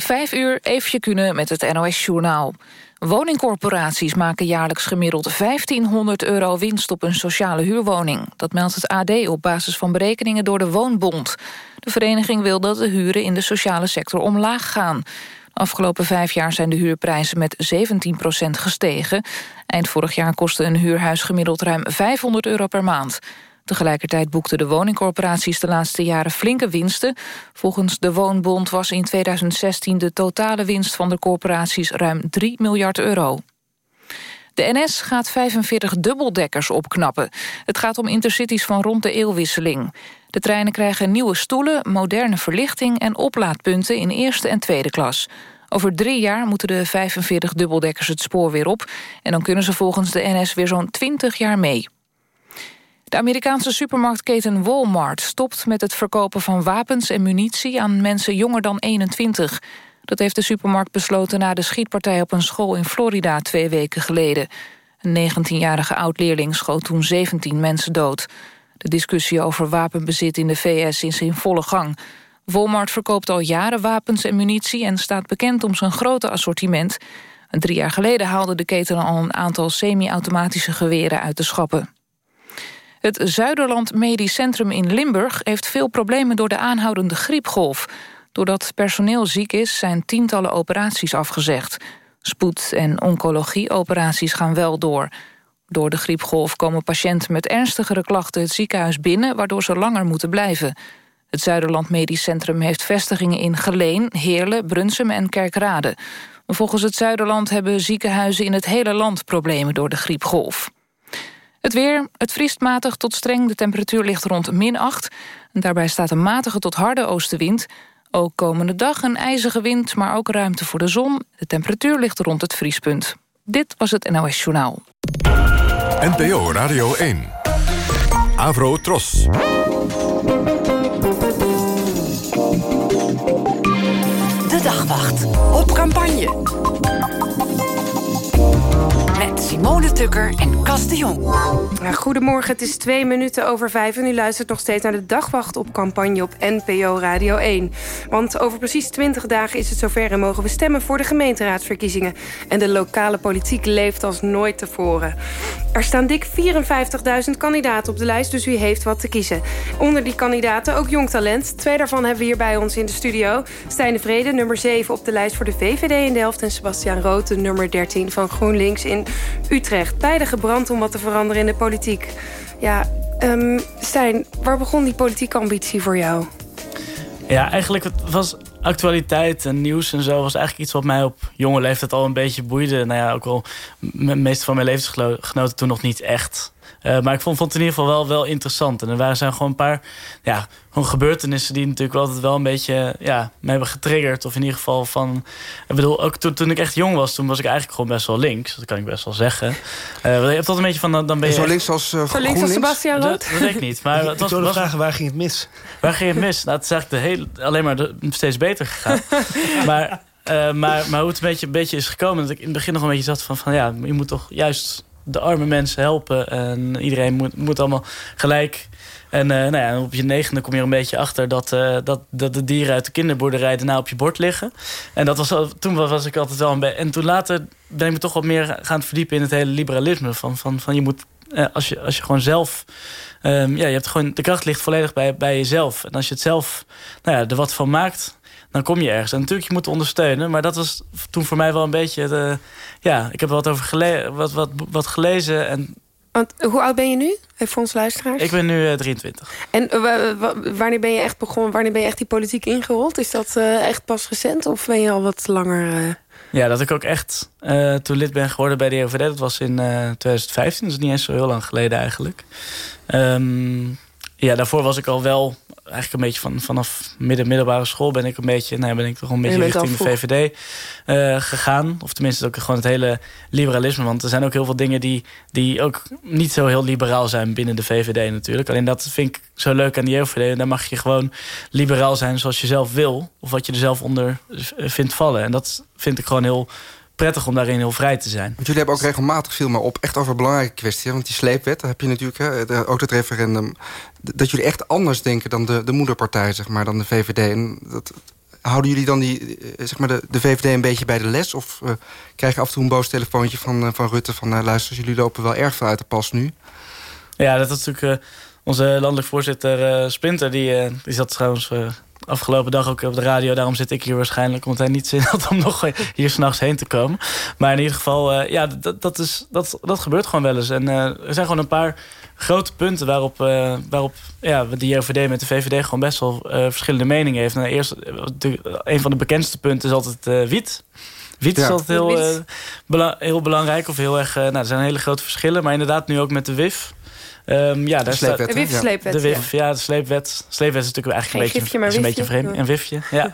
Vijf uur, even kunnen met het NOS-journaal. Woningcorporaties maken jaarlijks gemiddeld 1500 euro winst op een sociale huurwoning. Dat meldt het AD op basis van berekeningen door de Woonbond. De vereniging wil dat de huren in de sociale sector omlaag gaan. De afgelopen vijf jaar zijn de huurprijzen met 17% gestegen. Eind vorig jaar kostte een huurhuis gemiddeld ruim 500 euro per maand. Tegelijkertijd boekten de woningcorporaties de laatste jaren flinke winsten. Volgens de Woonbond was in 2016 de totale winst van de corporaties ruim 3 miljard euro. De NS gaat 45 dubbeldekkers opknappen. Het gaat om intercities van rond de eeuwwisseling. De treinen krijgen nieuwe stoelen, moderne verlichting... en oplaadpunten in eerste en tweede klas. Over drie jaar moeten de 45 dubbeldekkers het spoor weer op... en dan kunnen ze volgens de NS weer zo'n 20 jaar mee. De Amerikaanse supermarktketen Walmart stopt met het verkopen van wapens en munitie aan mensen jonger dan 21. Dat heeft de supermarkt besloten na de schietpartij op een school in Florida twee weken geleden. Een 19-jarige oud-leerling schoot toen 17 mensen dood. De discussie over wapenbezit in de VS is in volle gang. Walmart verkoopt al jaren wapens en munitie en staat bekend om zijn grote assortiment. drie jaar geleden haalde de keten al een aantal semi-automatische geweren uit de schappen. Het Zuiderland Medisch Centrum in Limburg heeft veel problemen door de aanhoudende griepgolf. Doordat personeel ziek is, zijn tientallen operaties afgezegd. Spoed- en oncologieoperaties gaan wel door. Door de griepgolf komen patiënten met ernstigere klachten het ziekenhuis binnen... waardoor ze langer moeten blijven. Het Zuiderland Medisch Centrum heeft vestigingen in Geleen, Heerlen, Brunsum en Kerkrade. Volgens het Zuiderland hebben ziekenhuizen in het hele land problemen door de griepgolf. Het weer, het vriest matig tot streng. De temperatuur ligt rond min 8. En daarbij staat een matige tot harde oostenwind. Ook komende dag een ijzige wind, maar ook ruimte voor de zon. De temperatuur ligt rond het vriespunt. Dit was het NOS Journaal. NPO Radio 1. Avro Tros. De Dagwacht. Op campagne. Simone en Cas Jong. goedemorgen, het is twee minuten over vijf... en u luistert nog steeds naar de dagwacht op campagne op NPO Radio 1. Want over precies twintig dagen is het zover... en mogen we stemmen voor de gemeenteraadsverkiezingen. En de lokale politiek leeft als nooit tevoren. Er staan dik 54.000 kandidaten op de lijst, dus u heeft wat te kiezen. Onder die kandidaten ook jong talent. Twee daarvan hebben we hier bij ons in de studio. Stijn de Vrede, nummer 7 op de lijst voor de VVD in Delft... en Sebastian Rood, nummer 13 van GroenLinks in Utrecht. Beide gebrand om wat te veranderen in de politiek. Ja, um, Stijn, waar begon die politieke ambitie voor jou? Ja, eigenlijk was actualiteit en nieuws en zo... was eigenlijk iets wat mij op jonge leeftijd al een beetje boeide. Nou ja, ook al de meeste van mijn levensgenoten toen nog niet echt... Uh, maar ik vond, vond het in ieder geval wel, wel interessant. En er waren zijn gewoon een paar ja, gewoon gebeurtenissen die natuurlijk wel altijd wel een beetje ja, me hebben getriggerd. Of in ieder geval van. Ik bedoel, ook toen, toen ik echt jong was, toen was ik eigenlijk gewoon best wel links. Dat kan ik best wel zeggen. Uh, je hebt altijd een beetje van. Dan, ben je. Zo links als. Uh, Zo links als Sebastian Dat, dat weet ik niet. Maar het was, ik was, vragen, waar ging het mis? Waar ging het mis? Nou, het is eigenlijk de hele, alleen maar de, steeds beter gegaan. maar. Uh, maar, maar hoe het een beetje, een beetje is gekomen... dat ik in het begin nog een beetje zat van... van ja, je moet toch juist de arme mensen helpen. En iedereen moet, moet allemaal gelijk. En uh, nou ja, op je negende kom je er een beetje achter dat, uh, dat, dat de dieren uit de kinderboerderij daarna op je bord liggen. En dat was, toen was ik altijd wel een beetje. En toen later ben ik me toch wat meer gaan verdiepen in het hele liberalisme. Van, van, van je moet, uh, als, je, als je gewoon zelf. Um, ja, je hebt gewoon, de kracht ligt volledig bij, bij jezelf. En als je het zelf nou ja, er wat van maakt, dan kom je ergens. En natuurlijk, je moet ondersteunen. Maar dat was toen voor mij wel een beetje... De, ja, ik heb wat over gele wat, wat, wat gelezen. En want, hoe oud ben je nu? Voor ons luisteraars. Ik ben nu uh, 23. En uh, wanneer ben je echt begonnen? Wanneer ben je echt die politiek ingerold? Is dat uh, echt pas recent of ben je al wat langer? Ja, dat ik ook echt toen lid ben geworden bij de EOVD. Dat was in 2015. Dat is niet eens zo heel lang geleden eigenlijk. Um, ja, daarvoor was ik al wel eigenlijk een beetje van, vanaf midden middelbare school ben ik een beetje, nou ben ik toch een beetje richting de VVD uh, eh, gegaan. Of tenminste ook gewoon het hele liberalisme. Want er zijn ook heel veel dingen die, die ook niet zo heel liberaal zijn binnen de VVD natuurlijk. Alleen dat vind ik zo leuk aan die JOVD. Daar mag je gewoon liberaal zijn zoals je zelf wil. Of wat je er zelf onder vindt vallen. En dat vind ik gewoon heel prettig om daarin heel vrij te zijn. Want jullie hebben ook regelmatig veel meer op echt over belangrijke kwesties. Want die sleepwet, daar heb je natuurlijk hè, de, ook het referendum. Dat jullie echt anders denken dan de, de moederpartij, zeg maar, dan de VVD. En dat, houden jullie dan die, zeg maar de, de VVD een beetje bij de les? Of krijg je af en toe een boos telefoontje van, van Rutte... van luister, jullie lopen wel erg veel uit de pas nu? Ja, dat is natuurlijk onze landelijk voorzitter Splinter. Die, die zat trouwens afgelopen dag ook op de radio. Daarom zit ik hier waarschijnlijk. Omdat hij niet zin had om nog hier s'nachts heen te komen. Maar in ieder geval, ja, dat, dat, is, dat, dat gebeurt gewoon wel eens. En er zijn gewoon een paar grote punten waarop, uh, waarop ja, de JOVD met de VVD gewoon best wel verschillende meningen heeft. Nou, eerst, een van de bekendste punten is altijd wiet. Wiet is altijd heel, bela heel belangrijk of heel erg. nou, er zijn hele grote verschillen, maar inderdaad nu ook met de WIF. Um, ja, daar staat, de WIF-sleepwet. De WIF, ja. de sleepwet. Sleepwet is natuurlijk eigenlijk een beetje, gifje, een beetje vreemd. Een wifje, ja.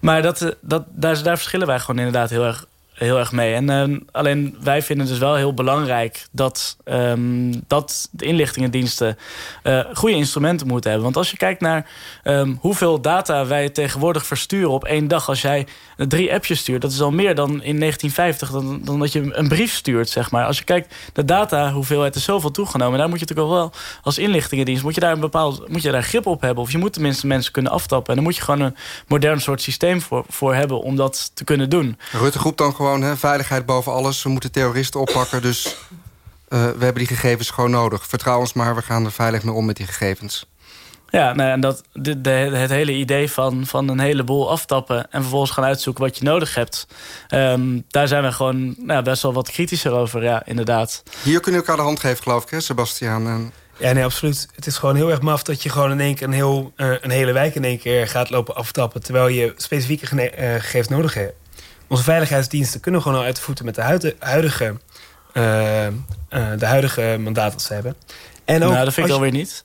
maar dat, dat, daar, daar verschillen wij gewoon inderdaad heel erg heel erg mee. En uh, alleen wij vinden dus wel heel belangrijk dat, um, dat de inlichtingendiensten uh, goede instrumenten moeten hebben. Want als je kijkt naar um, hoeveel data wij tegenwoordig versturen op één dag. Als jij drie appjes stuurt, dat is al meer dan in 1950 dan, dan dat je een brief stuurt, zeg maar. Als je kijkt de data, hoeveelheid is zoveel toegenomen. Daar moet je natuurlijk wel als inlichtingendienst moet je daar een bepaald moet je daar grip op hebben. Of je moet tenminste mensen kunnen aftappen. En dan moet je gewoon een modern soort systeem voor, voor hebben om dat te kunnen doen. Rutte groep dan gewoon gewoon hè, veiligheid boven alles. We moeten terroristen oppakken, dus uh, we hebben die gegevens gewoon nodig. Vertrouw ons maar, we gaan er veilig mee om met die gegevens. Ja, nou, en dat, de, de, het hele idee van, van een heleboel aftappen... en vervolgens gaan uitzoeken wat je nodig hebt... Um, daar zijn we gewoon nou, best wel wat kritischer over, ja, inderdaad. Hier kunnen we elkaar de hand geven, geloof ik, hè, Sebastiaan? En... Ja, nee, absoluut. Het is gewoon heel erg maf dat je gewoon in één keer een, heel, uh, een hele wijk in één keer gaat lopen aftappen... terwijl je specifieke uh, gegevens nodig hebt onze veiligheidsdiensten kunnen gewoon al uit de voeten met de huidige, uh, uh, de huidige mandaat dat ze hebben. En ook nou, dat vind ik alweer niet.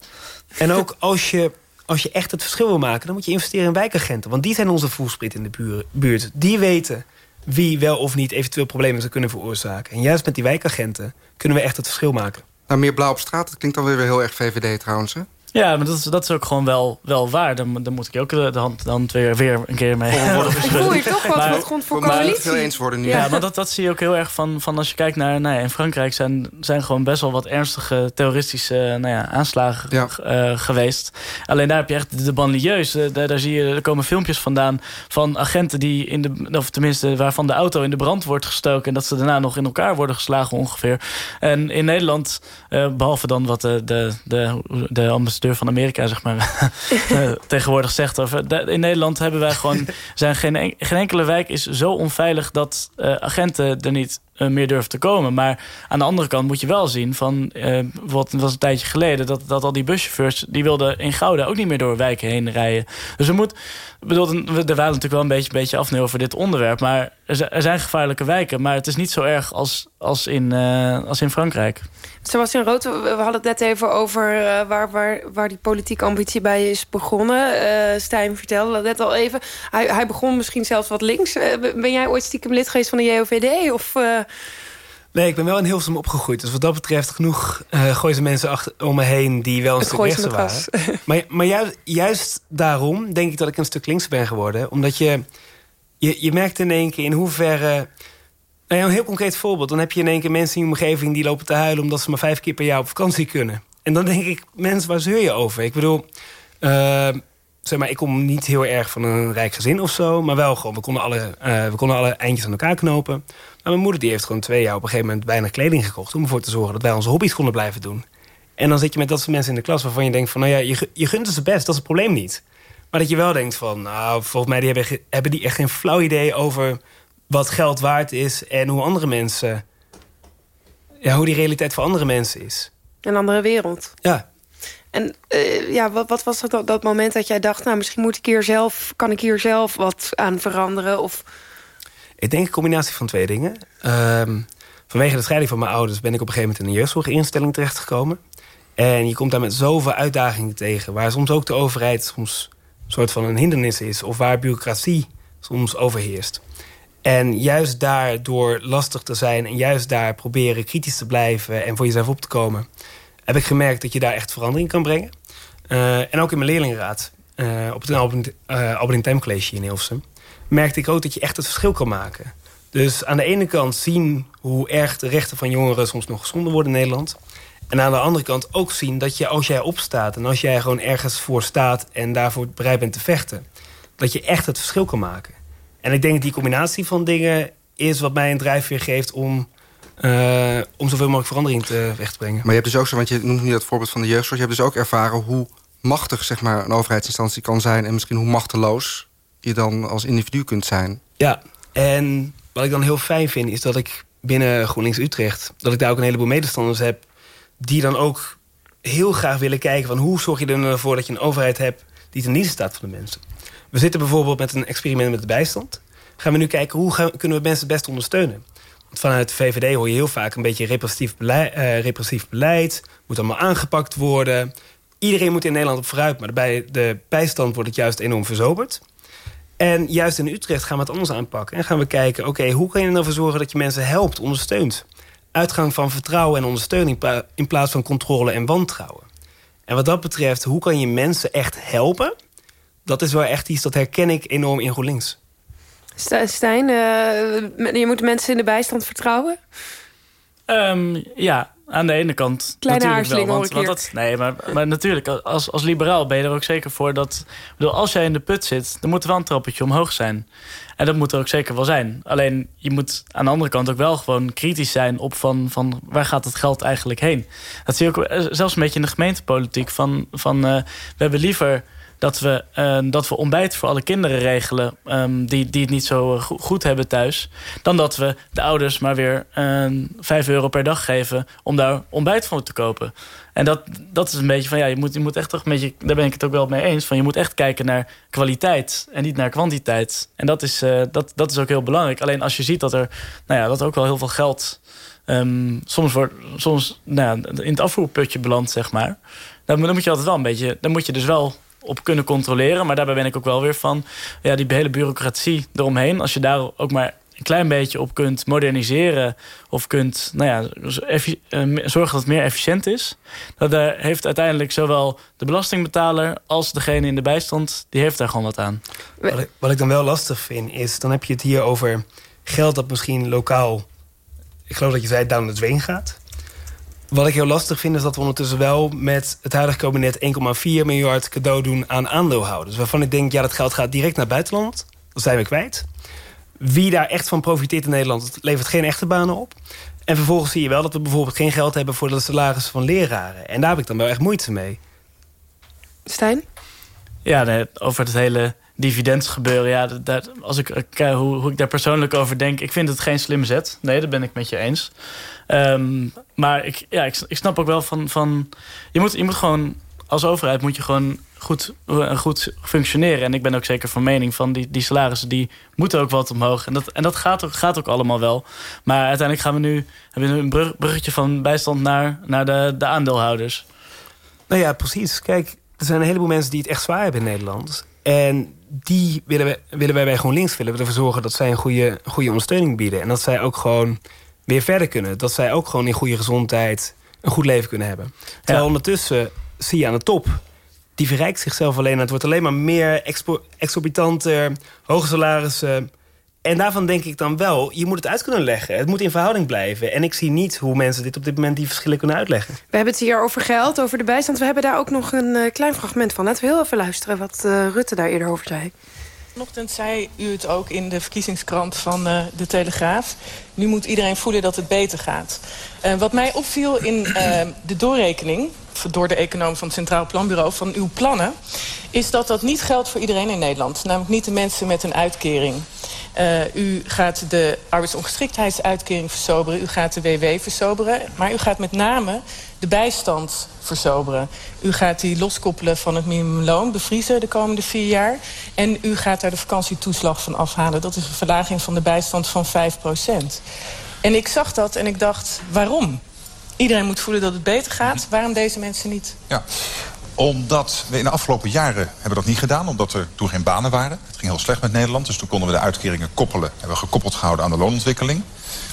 En ook als je, als je echt het verschil wil maken... dan moet je investeren in wijkagenten. Want die zijn onze voelsprit in de buurt. Die weten wie wel of niet eventueel problemen zou kunnen veroorzaken. En juist met die wijkagenten kunnen we echt het verschil maken. Nou, meer blauw op straat, dat klinkt alweer heel erg VVD trouwens, hè? Ja, maar dat is, dat is ook gewoon wel, wel waar. Dan, dan moet ik ook de, de hand dan weer, weer een keer mee worden Voel je toch wat, maar, wat grond voor coalitie? eens worden nu. Ja, maar dat, dat zie je ook heel erg van, van als je kijkt naar... Nou ja, in Frankrijk zijn, zijn gewoon best wel wat ernstige terroristische nou ja, aanslagen ja. Uh, geweest. Alleen daar heb je echt de banlieues. Uh, daar, daar, zie je, er komen filmpjes vandaan van agenten die in de... of tenminste waarvan de auto in de brand wordt gestoken... en dat ze daarna nog in elkaar worden geslagen ongeveer. En in Nederland, uh, behalve dan wat de, de, de, de ambassadeur van Amerika zeg maar, eh, tegenwoordig zegt. Of, in Nederland hebben wij gewoon, zijn geen, geen enkele wijk is zo onveilig dat uh, agenten er niet uh, meer durven te komen. Maar aan de andere kant moet je wel zien van, uh, wat was een tijdje geleden, dat, dat al die buschauffeurs, die wilden in Gouda ook niet meer door wijken heen rijden. Dus we moeten, bedoel, we waren natuurlijk wel een beetje, beetje afnemen over dit onderwerp, maar er zijn gevaarlijke wijken, maar het is niet zo erg als, als, in, als in Frankrijk. Sebastian Rood, we hadden het net even over waar, waar, waar die politieke ambitie bij is begonnen. Uh, Stijn vertelde dat net al even. Hij, hij begon misschien zelfs wat links. Ben jij ooit stiekem lid geweest van de JOVD? Of, Nee, ik ben wel in Hilversum opgegroeid. Dus wat dat betreft genoeg uh, gooien ze mensen achter, om me heen... die wel een stuk rechtser waren. maar maar juist, juist daarom denk ik dat ik een stuk linkser ben geworden. Omdat je, je, je merkt in één keer in hoeverre nou ja, een heel concreet voorbeeld. Dan heb je in één keer mensen in je omgeving die lopen te huilen... omdat ze maar vijf keer per jaar op vakantie kunnen. En dan denk ik, mensen, waar zeur je over? Ik bedoel, uh, zeg maar, ik kom niet heel erg van een rijk gezin of zo... maar wel gewoon, we konden alle, uh, we konden alle eindjes aan elkaar knopen. Maar mijn moeder die heeft gewoon twee jaar op een gegeven moment... weinig kleding gekocht om ervoor te zorgen dat wij onze hobby's konden blijven doen. En dan zit je met dat soort mensen in de klas waarvan je denkt van... nou ja, je, je gunt ze best, dat is het probleem niet. Maar dat je wel denkt van, nou, volgens mij die hebben, hebben die echt geen flauw idee over wat geld waard is en hoe andere mensen... Ja, hoe die realiteit voor andere mensen is. Een andere wereld. Ja. En uh, ja, wat, wat was dat, dat moment dat jij dacht... nou, misschien moet ik hier zelf, kan ik hier zelf wat aan veranderen? Of... Ik denk een combinatie van twee dingen. Uh, vanwege de scheiding van mijn ouders... ben ik op een gegeven moment in een jeugdzorginstelling terechtgekomen. En je komt daar met zoveel uitdagingen tegen... waar soms ook de overheid soms een soort van een hindernis is... of waar bureaucratie soms overheerst. En juist daardoor lastig te zijn en juist daar proberen kritisch te blijven en voor jezelf op te komen, heb ik gemerkt dat je daar echt verandering kan brengen. Uh, en ook in mijn leerlingenraad, uh, op het Albert, uh, Albert College in Hilversum, merkte ik ook dat je echt het verschil kan maken. Dus aan de ene kant zien hoe erg de rechten van jongeren soms nog geschonden worden in Nederland. En aan de andere kant ook zien dat je als jij opstaat en als jij gewoon ergens voor staat en daarvoor bereid bent te vechten, dat je echt het verschil kan maken. En ik denk dat die combinatie van dingen is wat mij een drijfveer geeft om, uh, om zoveel mogelijk verandering te, weg te brengen. Maar je hebt dus ook zo, want je noemt nu dat voorbeeld van de jeugdzorg, je hebt dus ook ervaren hoe machtig zeg maar, een overheidsinstantie kan zijn en misschien hoe machteloos je dan als individu kunt zijn. Ja, en wat ik dan heel fijn vind is dat ik binnen GroenLinks Utrecht, dat ik daar ook een heleboel medestanders heb die dan ook heel graag willen kijken van hoe zorg je er nou dat je een overheid hebt die ten dienste staat van de mensen. We zitten bijvoorbeeld met een experiment met de bijstand. Gaan we nu kijken hoe kunnen we mensen het best ondersteunen. Want vanuit de VVD hoor je heel vaak een beetje repressief beleid, uh, repressief beleid. Moet allemaal aangepakt worden. Iedereen moet in Nederland op vooruit, maar bij de bijstand wordt het juist enorm verzoberd. En juist in Utrecht gaan we het anders aanpakken. En gaan we kijken, oké, hoe kan je er nou voor zorgen dat je mensen helpt, ondersteunt? Uitgang van vertrouwen en ondersteuning in plaats van controle en wantrouwen. En wat dat betreft, hoe kan je mensen echt helpen? Dat is wel echt iets, dat herken ik enorm in GroenLinks. Stijn, uh, je moet mensen in de bijstand vertrouwen? Um, ja, aan de ene kant Kleine natuurlijk wel. Want, want dat, nee, maar, maar natuurlijk, als, als liberaal ben je er ook zeker voor dat... Bedoel, als jij in de put zit, dan moet er wel een trappetje omhoog zijn. En dat moet er ook zeker wel zijn. Alleen, je moet aan de andere kant ook wel gewoon kritisch zijn... op van, van waar gaat het geld eigenlijk heen. Dat zie je ook eh, zelfs een beetje in de gemeentepolitiek. Van, van uh, we hebben liever dat we, uh, dat we ontbijt voor alle kinderen regelen... Um, die, die het niet zo eh, goed hebben thuis... dan dat we de ouders maar weer uh, 5 euro per dag geven... om daar ontbijt voor te kopen. En dat, dat is een beetje van, ja, je moet, je moet echt toch een beetje... daar ben ik het ook wel mee eens, van je moet echt kijken naar kwaliteit... en niet naar kwantiteit. En dat is, uh, dat, dat is ook heel belangrijk. Alleen als je ziet dat er, nou ja, dat ook wel heel veel geld... Soms, wordt, soms nou in het afvoerputje belandt, zeg maar... Dan, dan moet je altijd wel een beetje... dan moet je dus wel op kunnen controleren. Maar daarbij ben ik ook wel weer van ja, die hele bureaucratie eromheen. Als je daar ook maar een klein beetje op kunt moderniseren... of kunt nou ja, eh, zorgen dat het meer efficiënt is... dat daar heeft uiteindelijk zowel de belastingbetaler... als degene in de bijstand, die heeft daar gewoon wat aan. Wat ik, dan wel lastig vind, is... dan heb je het hier over geld dat misschien lokaal... ik geloof dat je zei down the drain gaat... Wat ik heel lastig vind is dat we ondertussen wel met het huidige kabinet 1,4 miljard cadeau doen aan aandeelhouders. Waarvan ik denk, ja, dat geld gaat direct naar het buitenland. Dat zijn we kwijt. Wie daar echt van profiteert in Nederland, levert geen echte banen op. En vervolgens zie je wel dat we bijvoorbeeld geen geld hebben voor de salarissen van leraren. En daar heb ik dan wel echt moeite mee. Stijn? Ja, over het hele dividendsgebeuren. Ja, dat, als ik kijk hoe, hoe ik daar persoonlijk over denk... ik vind het geen slim zet. Nee, dat ben ik met je eens. Um, maar ik, ja, ik, snap ook wel van... van je, moet, je moet gewoon... Als overheid moet je gewoon goed, uh, goed functioneren. En ik ben ook zeker van mening van die, die salarissen... die moeten ook wat omhoog. En dat, en dat gaat, ook, gaat ook allemaal wel. Maar uiteindelijk gaan we nu... hebben we een brug, bruggetje van bijstand naar, naar de, de aandeelhouders. Nou ja, precies. Kijk, er zijn een heleboel mensen die het echt zwaar hebben in Nederland. En die willen, we, willen wij bij GroenLinks willen we ervoor zorgen dat zij een goede, goede ondersteuning bieden. En dat zij ook gewoon weer verder kunnen. Dat zij ook gewoon in goede gezondheid een goed leven kunnen hebben. Terwijl ondertussen zie je aan de top... die verrijkt zichzelf alleen. Het wordt alleen maar meer exorbitanter, hoge salarissen... En daarvan denk ik dan wel, je moet het uit kunnen leggen. Het moet in verhouding blijven. En ik zie niet hoe mensen dit op dit moment die verschillen kunnen uitleggen. We hebben het hier over geld, over de bijstand. We hebben daar ook nog een uh, klein fragment van. Laten we heel even luisteren wat uh, Rutte daar eerder over zei. Vanochtend zei u het ook in de verkiezingskrant van uh, De Telegraaf. Nu moet iedereen voelen dat het beter gaat. Uh, wat mij opviel in uh, de doorrekening door de econoom van het Centraal Planbureau van uw plannen... is dat dat niet geldt voor iedereen in Nederland. Namelijk niet de mensen met een uitkering. Uh, u gaat de arbeidsongeschiktheidsuitkering versoberen. U gaat de WW versoberen. Maar u gaat met name de bijstand versoberen. U gaat die loskoppelen van het minimumloon, bevriezen de komende vier jaar. En u gaat daar de vakantietoeslag van afhalen. Dat is een verlaging van de bijstand van 5 procent. En ik zag dat en ik dacht, waarom? Iedereen moet voelen dat het beter gaat. Waarom deze mensen niet? Ja, omdat we in de afgelopen jaren hebben dat niet gedaan. Omdat er toen geen banen waren. Het ging heel slecht met Nederland. Dus toen konden we de uitkeringen koppelen. Hebben we gekoppeld gehouden aan de loonontwikkeling.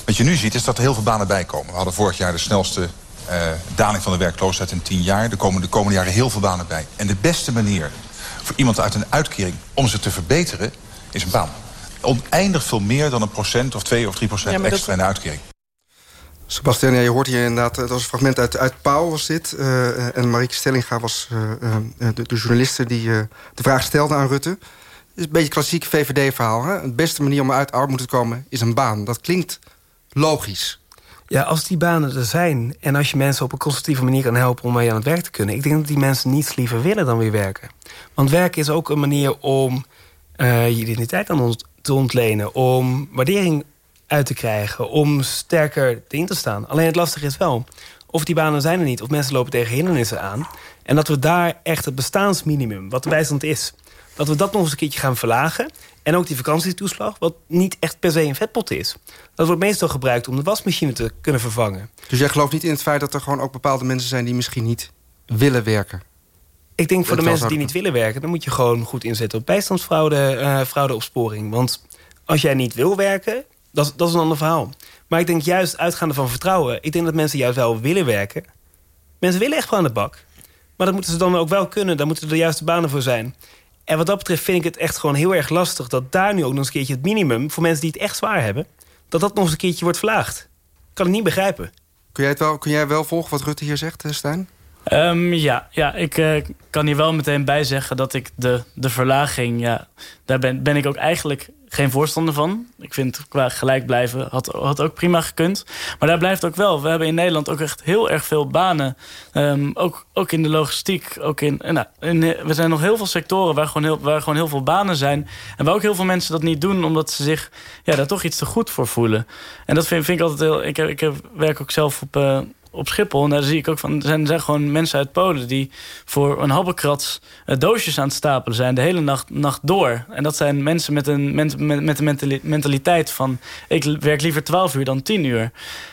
Wat je nu ziet is dat er heel veel banen bijkomen. We hadden vorig jaar de snelste uh, daling van de werkloosheid in tien jaar. Er komen de komende jaren heel veel banen bij. En de beste manier voor iemand uit een uitkering om ze te verbeteren is een baan. Oneindig veel meer dan een procent of twee of drie procent ja, extra dat... in de uitkering. Sebastian, je hoort hier inderdaad, het was een fragment uit, uit Pauw was dit. Uh, en Marieke Stellinga was uh, de, de, journaliste die de vraag stelde aan Rutte. is een beetje klassiek VVD-verhaal. De beste manier om uit armoede te komen is een baan. Dat klinkt logisch. Ja, als die banen er zijn en als je mensen op een constructieve manier kan helpen om mee aan het werk te kunnen, ik denk dat die mensen niets liever willen dan weer werken. Want werken is ook een manier om je identiteit aan ons te ontlenen, om waardering uit te krijgen, om sterker in te staan. Alleen het lastige is wel, of die banen zijn er niet, of mensen lopen tegen hindernissen aan. En dat we daar echt het bestaansminimum, wat de bijstand is, dat we dat nog eens een keertje gaan verlagen. En ook die vakantietoeslag, wat niet echt per se een vetpot is. Dat wordt meestal gebruikt om de wasmachine te kunnen vervangen. Dus jij gelooft niet in het feit dat er gewoon ook bepaalde mensen zijn... die misschien niet willen werken? Ik denk voor de mensen die niet willen werken... dan moet je gewoon goed inzetten op bijstandsfraude, uh, fraudeopsporing. Want als jij niet wil werken, dat, dat is een ander verhaal. Maar ik denk juist uitgaande van vertrouwen... ik denk dat mensen juist wel willen werken. Mensen willen echt gewoon aan de bak. Maar dat moeten ze dan ook wel kunnen. Daar moeten er de juiste banen voor zijn. En wat dat betreft vind ik het echt gewoon heel erg lastig... dat daar nu ook nog eens een keertje het minimum... voor mensen die het echt zwaar hebben... dat dat nog eens een keertje wordt verlaagd. Kan ik niet begrijpen. Kun jij, het wel, kun jij wel volgen wat Rutte hier zegt, eh, Stijn? Um, ja, ja, ik uh, kan hier wel meteen bij zeggen dat ik de, de verlaging... Ja, daar ben, ben ik ook eigenlijk geen voorstander van. Ik vind qua gelijk blijven had, had ook prima gekund. Maar daar blijft ook wel. We hebben in Nederland ook echt heel erg veel banen. Um, ook, ook in de logistiek. Ook in, nou, in, we zijn nog heel veel sectoren waar gewoon heel, waar gewoon heel veel banen zijn. En waar ook heel veel mensen dat niet doen... omdat ze zich ja, daar toch iets te goed voor voelen. En dat vind, ik altijd heel... Ik, ik heb, werk ook zelf op... Uh, op Schiphol. En daar zie ik ook van, zijn, zijn gewoon mensen uit Polen... die voor een habbekrats uh, doosjes aan het stapelen zijn... de hele nacht, nacht door. En dat zijn mensen met een, met, met een mentaliteit van... ik werk liever 12 uur dan 10 uur.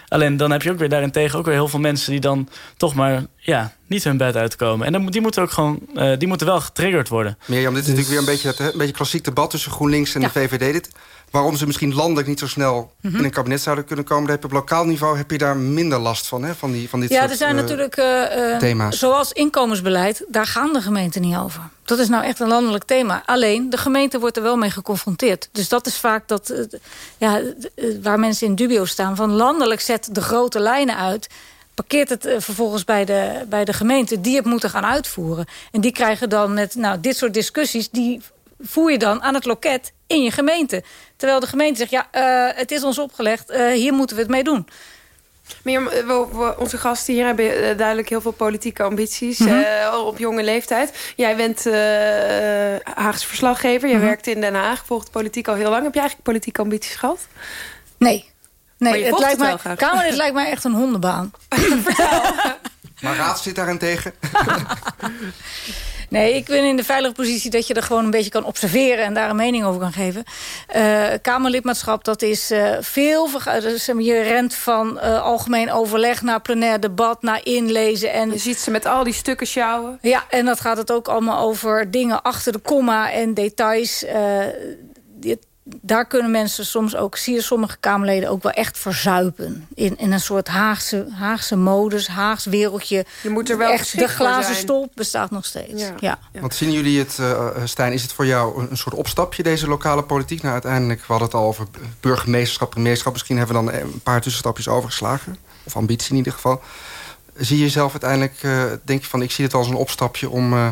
Alleen dan heb je ook weer daarentegen ook weer heel veel mensen... die dan toch maar ja, niet hun bed uitkomen. En dan, die moeten ook gewoon, uh, die moeten wel getriggerd worden. Mirjam, dit is dus... natuurlijk weer een beetje, het, een beetje klassiek debat... tussen GroenLinks en ja. de VVD. Dit, waarom ze misschien landelijk niet zo snel mm -hmm. in een kabinet zouden kunnen komen. Heb je op lokaal niveau heb je daar minder last van, hè? Van, die, van dit ja, soort er zijn uh, natuurlijk uh, thema's. Zoals inkomensbeleid, daar gaan de gemeenten niet over. Dat is nou echt een landelijk thema. Alleen, de gemeente wordt er wel mee geconfronteerd. Dus dat is vaak dat, ja, waar mensen in dubio staan. Van landelijk zet de grote lijnen uit parkeert het vervolgens bij de, bij de gemeente... die het moeten gaan uitvoeren. En die krijgen dan met nou, dit soort discussies... die voer je dan aan het loket in je gemeente. Terwijl de gemeente zegt, ja, uh, het is ons opgelegd, uh, hier moeten we het mee doen. We, we, onze gasten hier hebben uh, duidelijk heel veel politieke ambities mm -hmm. op jonge leeftijd. Jij bent Haagse verslaggever, jij mm -hmm. werkt in Den Haag, volgt politiek al heel lang. Heb je eigenlijk politieke ambities gehad? Nee. Nee, het lijkt mij, Kamerlid lijkt mij echt een hondenbaan. maar Raad zit daarentegen. Nee, ik ben in de veilige positie dat je er gewoon een beetje kan observeren... en daar een mening over kan geven. Uh, Kamerlidmaatschap, dat is uh, veel... Dus, je rent van uh, algemeen overleg naar plenair debat, naar inlezen. En, je ziet ze met al die stukken sjouwen. Ja, en dat gaat het ook allemaal over dingen achter de komma en details... Daar kunnen mensen soms ook, zie je sommige Kamerleden ook wel echt verzuipen. In, in een soort Haagse, Haagse modus, Haags wereldje. Je moet er wel echt, De glazen stolp bestaat nog steeds. Ja. Ja. ja. Want zien jullie het, uh, Stijn, is het voor jou een soort opstapje, deze lokale politiek? Nou, uiteindelijk, we hadden het al over burgemeesterschap, premierschap. Misschien hebben we dan een paar tussenstapjes overgeslagen. Of ambitie in ieder geval. Zie je jezelf uiteindelijk, uh, denk je van, ik zie het als een opstapje om uh,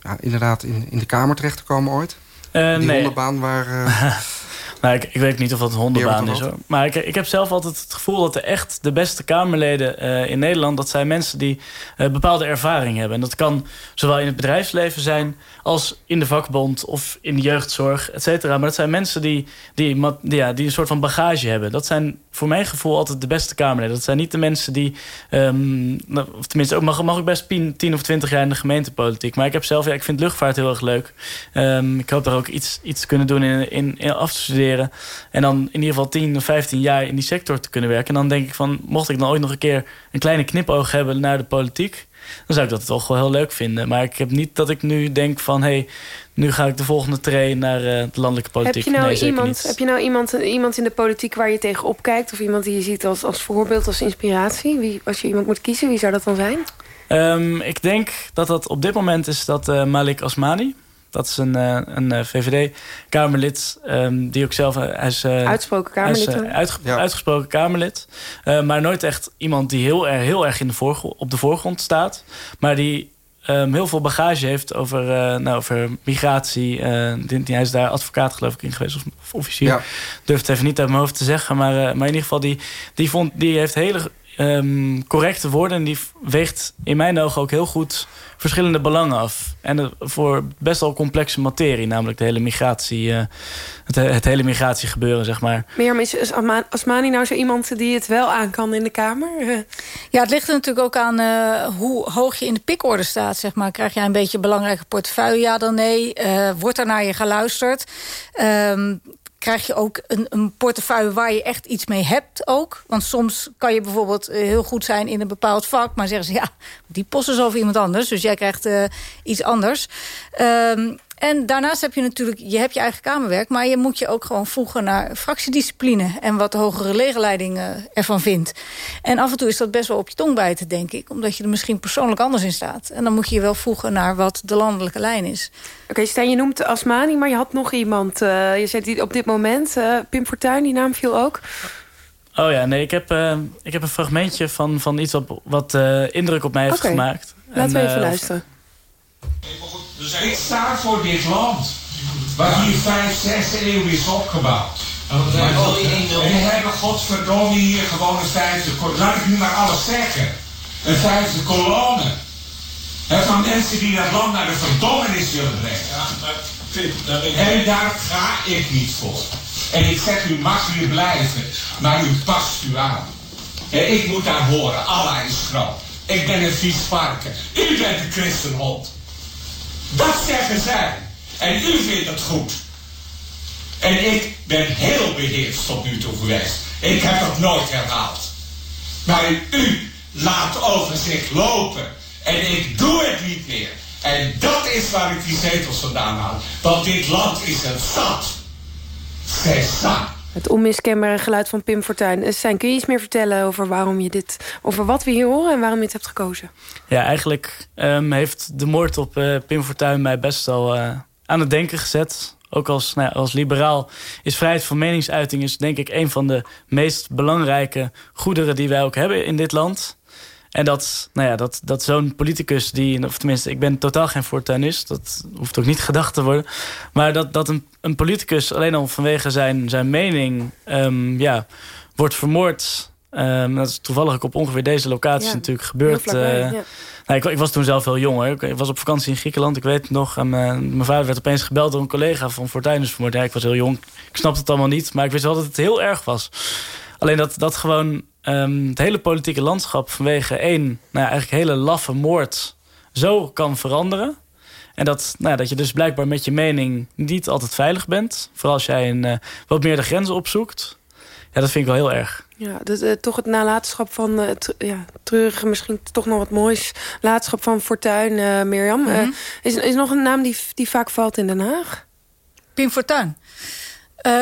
ja, inderdaad in, in de Kamer terecht te komen ooit? Uh, die nee. hondenbaan waar... Uh... nou, ik, ik, weet niet of dat een hondenbaan is hoor. Maar ik, ik heb zelf altijd het gevoel dat de echt de beste Kamerleden uh, in Nederland... dat zijn mensen die bepaalde ervaring hebben. En dat kan zowel in het bedrijfsleven zijn als in de vakbond of in de jeugdzorg, et cetera. Maar dat zijn mensen die, die, die, ja, die een soort van bagage hebben. Dat zijn voor mijn gevoel altijd de beste Kamerleden. Dat zijn niet de mensen die... Um, of tenminste, ook mag, mag ik best 10 of 20 jaar in de gemeentepolitiek. Maar ik heb zelf, ja, ik vind luchtvaart heel erg leuk. Um, ik hoop daar ook iets, iets kunnen doen in, in, in af te studeren. En dan in ieder geval 10 of 15 jaar in die sector te kunnen werken. En dan denk ik van, mocht ik dan ooit nog een keer een kleine knipoog hebben naar de politiek dan zou ik dat toch wel heel leuk vinden. Maar ik heb niet dat ik nu denk van... hé, hey, nu ga ik de volgende train naar uh, de landelijke politiek. Heb je nou, nee, iemand, heb je nou iemand, iemand in de politiek waar je tegen opkijkt... of iemand die je ziet als, als voorbeeld, als inspiratie? Wie, als je iemand moet kiezen, wie zou dat dan zijn? Um, ik denk dat dat op dit moment is dat uh, Malik Asmani... Dat is een, uh, een VVD-Kamerlid um, die ook zelf... Hij is, uitgesproken Kamerlid. Hij is, uitge ja. uitgesproken Kamerlid. maar nooit echt iemand die heel erg, heel erg in de op de voorgrond staat. Maar die um, heel veel bagage heeft over, uh, nou, over migratie. Uh, die, hij is daar advocaat geloof ik in geweest, of, of officier. Ja. Durf het even niet uit mijn hoofd te zeggen. Maar, uh, maar in ieder geval, die, die, vond, die heeft hele um, correcte woorden. En die weegt in mijn ogen ook heel goed verschillende belangen af. En voor best wel complexe materie, namelijk de hele migratie, uh, het, het, hele migratiegebeuren, zeg maar. Mirjam, is, is Asmani nou zo iemand die het wel aan kan in de Kamer? Ja, het ligt er natuurlijk ook aan uh, hoe hoog je in de pikorde staat, zeg maar. Krijg jij een beetje een belangrijke portefeuille, ja dan nee? Uh, wordt er naar je geluisterd? Um, krijg je ook een, een, portefeuille waar je echt iets mee hebt ook. Want soms kan je bijvoorbeeld eh, heel goed zijn in een bepaald vak... maar zeggen ze, ja, die post is over iemand anders. Dus jij krijgt uh, iets anders. Um, en daarnaast heb je natuurlijk, je hebt je eigen kamerwerk... maar je moet je ook gewoon voegen naar fractiediscipline... en wat de hogere legerleiding uh, ervan vindt. En af en toe is dat best wel op je tong bijten, denk ik. Omdat je er misschien persoonlijk anders in staat. En dan moet je je wel voegen naar wat de landelijke lijn is. Oké, okay, Stijn, je noemt Asmani, maar je had nog iemand. Uh, je zegt op dit moment, uh, Pim Fortuyn, die naam viel ook... Oh ja, nee, ik heb, uh, ik heb een fragmentje van, van iets wat, wat uh, indruk op mij heeft okay. gemaakt. Laten en, we even uh, luisteren. Ik sta voor dit land. Wat hier vijf, zes eeuw is opgebouwd. Maar goed, en we hebben godverdomme hier gewoon een vijfde Laat ik nu maar alles zeggen. Een vijfde kolonne. van mensen die dat land naar de verdommenis willen brengen. En daar ga ik niet voor. En ik zeg, u mag hier blijven, maar u past u aan. En ik moet daar horen, Allah is groot. Ik ben een vies varken. U bent een christenhond. Dat zeggen zij. En u vindt het goed. En ik ben heel beheerst tot nu toe geweest. Ik heb dat nooit herhaald. Maar u laat over zich lopen. En ik doe het niet meer. En dat is waar ik die zetels vandaan haal. Want dit land is een stad. César. Het onmiskenbare geluid van Pim Fortuyn. Eh, Zijn, kun je iets meer vertellen over waarom je dit, over wat we hier horen en waarom je het hebt gekozen? Ja, eigenlijk um, heeft de moord op uh, Pim Fortuyn mij best wel uh, aan het denken gezet. Ook als, nou, als liberaal is vrijheid van meningsuiting is denk ik een van de meest belangrijke goederen die wij ook hebben in dit land. En dat, nou ja, dat, dat zo'n politicus die, of tenminste, ik ben totaal geen fortuinist, dat hoeft ook niet gedacht te worden. Maar dat, dat een, een politicus alleen al vanwege zijn, zijn mening um, ja, wordt vermoord. Um, dat is toevallig ook op ongeveer deze locatie natuurlijk gebeurd. Uh, nou, ik, ik, was toen zelf heel jong. Hoor. Ik, was op vakantie in Griekenland, ik weet het nog. En, uh, mijn vader werd opeens gebeld door een collega van Fortuynus vermoord. Ja, ik was heel jong, ik snapte het allemaal niet. Maar ik wist wel dat het heel erg was. Alleen dat, dat gewoon um, het hele politieke landschap vanwege één, nou ja, eigenlijk hele laffe moord zo kan veranderen. En dat, nou, dat je dus blijkbaar met je mening niet altijd veilig bent. Vooral als jij een, uh, wat meer de grenzen opzoekt. Ja, dat vind ik wel heel erg. Ja, dus, uh, toch het nalatenschap van uh, het ja, treurige, misschien toch nog wat moois. Latenschap van Fortuin, Mirjam. Mm -hmm. is, is nog een naam die, die vaak valt in Den Haag? Pim Fortuyn. Uh,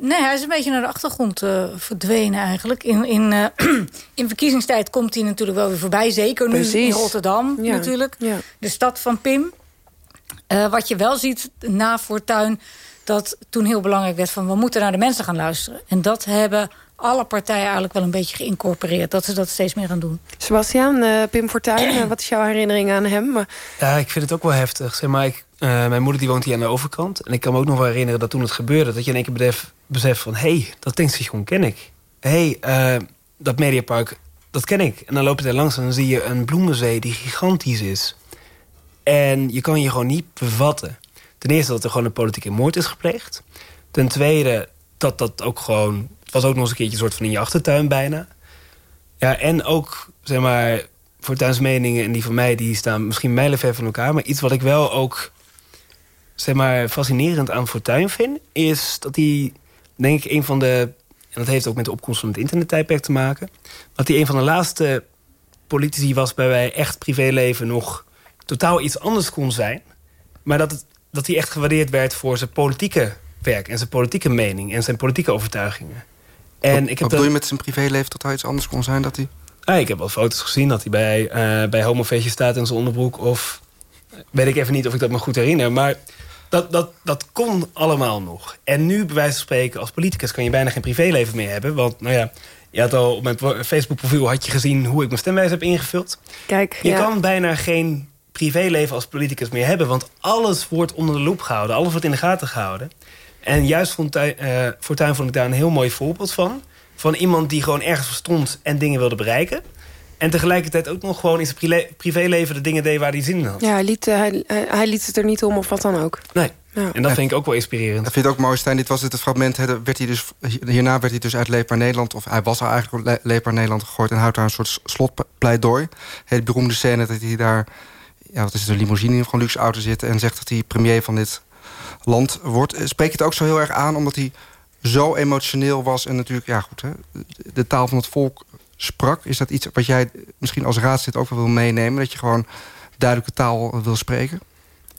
nee, hij is een beetje naar de achtergrond uh, verdwenen eigenlijk. In, in, uh, in verkiezingstijd komt hij natuurlijk wel weer voorbij. Zeker nu Precies. in Rotterdam ja. natuurlijk. Ja. De stad van Pim. wat je wel ziet na Fortuin... dat toen heel belangrijk werd van... we moeten naar de mensen gaan luisteren. En dat hebben alle partijen eigenlijk wel een beetje geïncorporeerd. Dat ze dat steeds meer gaan doen. Sebastian, Pim Fortuyn, wat is jouw herinnering aan hem? Ja, ik vind het ook wel heftig. Zeg maar, ik uh, mijn moeder die woont hier aan de overkant. En ik kan me ook nog wel herinneren dat toen het gebeurde... dat je in één keer beseft, van... hé, hey, dat tankstation ken ik. Hé, hey, uh, dat Mediapark, dat ken ik. En dan loop je er langs en dan zie je een bloemenzee die gigantisch is. En je kan je gewoon niet bevatten. Ten eerste dat er gewoon een politieke moord is gepleegd. Ten tweede dat dat ook gewoon... Het was ook nog eens een keertje een soort van in je achtertuin bijna. Ja, en ook, zeg maar... Fortuins meningen en die van mij... die staan misschien mijlenver van elkaar. Maar iets wat ik wel ook zeg maar, fascinerend aan Fortuyn vind... is dat hij, denk ik, een van de... en dat heeft ook met de opkomst van het internettijdperk te maken... dat hij een van de laatste politici was... bij wij echt privéleven nog totaal iets anders kon zijn... maar dat, het, dat hij echt gewaardeerd werd voor zijn politieke werk... en zijn politieke mening en zijn politieke overtuigingen. En wat, ik heb wat bedoel je met zijn privéleven totaal iets anders kon zijn? Dat hij... Ah, ik heb wel foto's gezien dat hij bij, uh, bij homofeestje staat in zijn onderbroek... of weet ik even niet of ik dat me goed herinner... maar dat, dat, dat kon allemaal nog. En nu, bij wijze van spreken, als politicus... kan je bijna geen privéleven meer hebben. Want, nou ja, je had al op mijn Facebook-profiel had je gezien... hoe ik mijn stemwijze heb ingevuld. Kijk, Je kan bijna geen privéleven als politicus meer hebben. Want alles wordt onder de loep gehouden. Alles wordt in de gaten gehouden. En juist Fortuin, uh, Fortuin vond ik daar een heel mooi voorbeeld van. Van iemand die gewoon ergens verstond en dingen wilde bereiken. En tegelijkertijd ook nog gewoon in zijn privéleven de dingen deed waar hij zin in had. Ja, hij liet, uh, hij, hij liet het er niet om of wat dan ook. Nee. Ja. En dat vind ik ook wel inspirerend. Ik vind het ook mooi, Stijn. Dit was het, fragment. werd hij dus, hierna werd hij dus uit Leefbaar Nederland... of hij was al eigenlijk Leefbaar Nederland gegooid... en houdt daar een soort slotpleidooi. Het beroemde scène dat hij daar... ja, wat is het, een limousine in een luxe auto zit... en zegt dat hij premier van dit land wordt. Spreek je het ook zo heel erg aan, omdat hij zo emotioneel was... en natuurlijk, ja goed, hè, de taal van het volk sprak. Is dat iets wat jij misschien als raadslid ook wel wil meenemen? Dat je gewoon duidelijke taal wil spreken?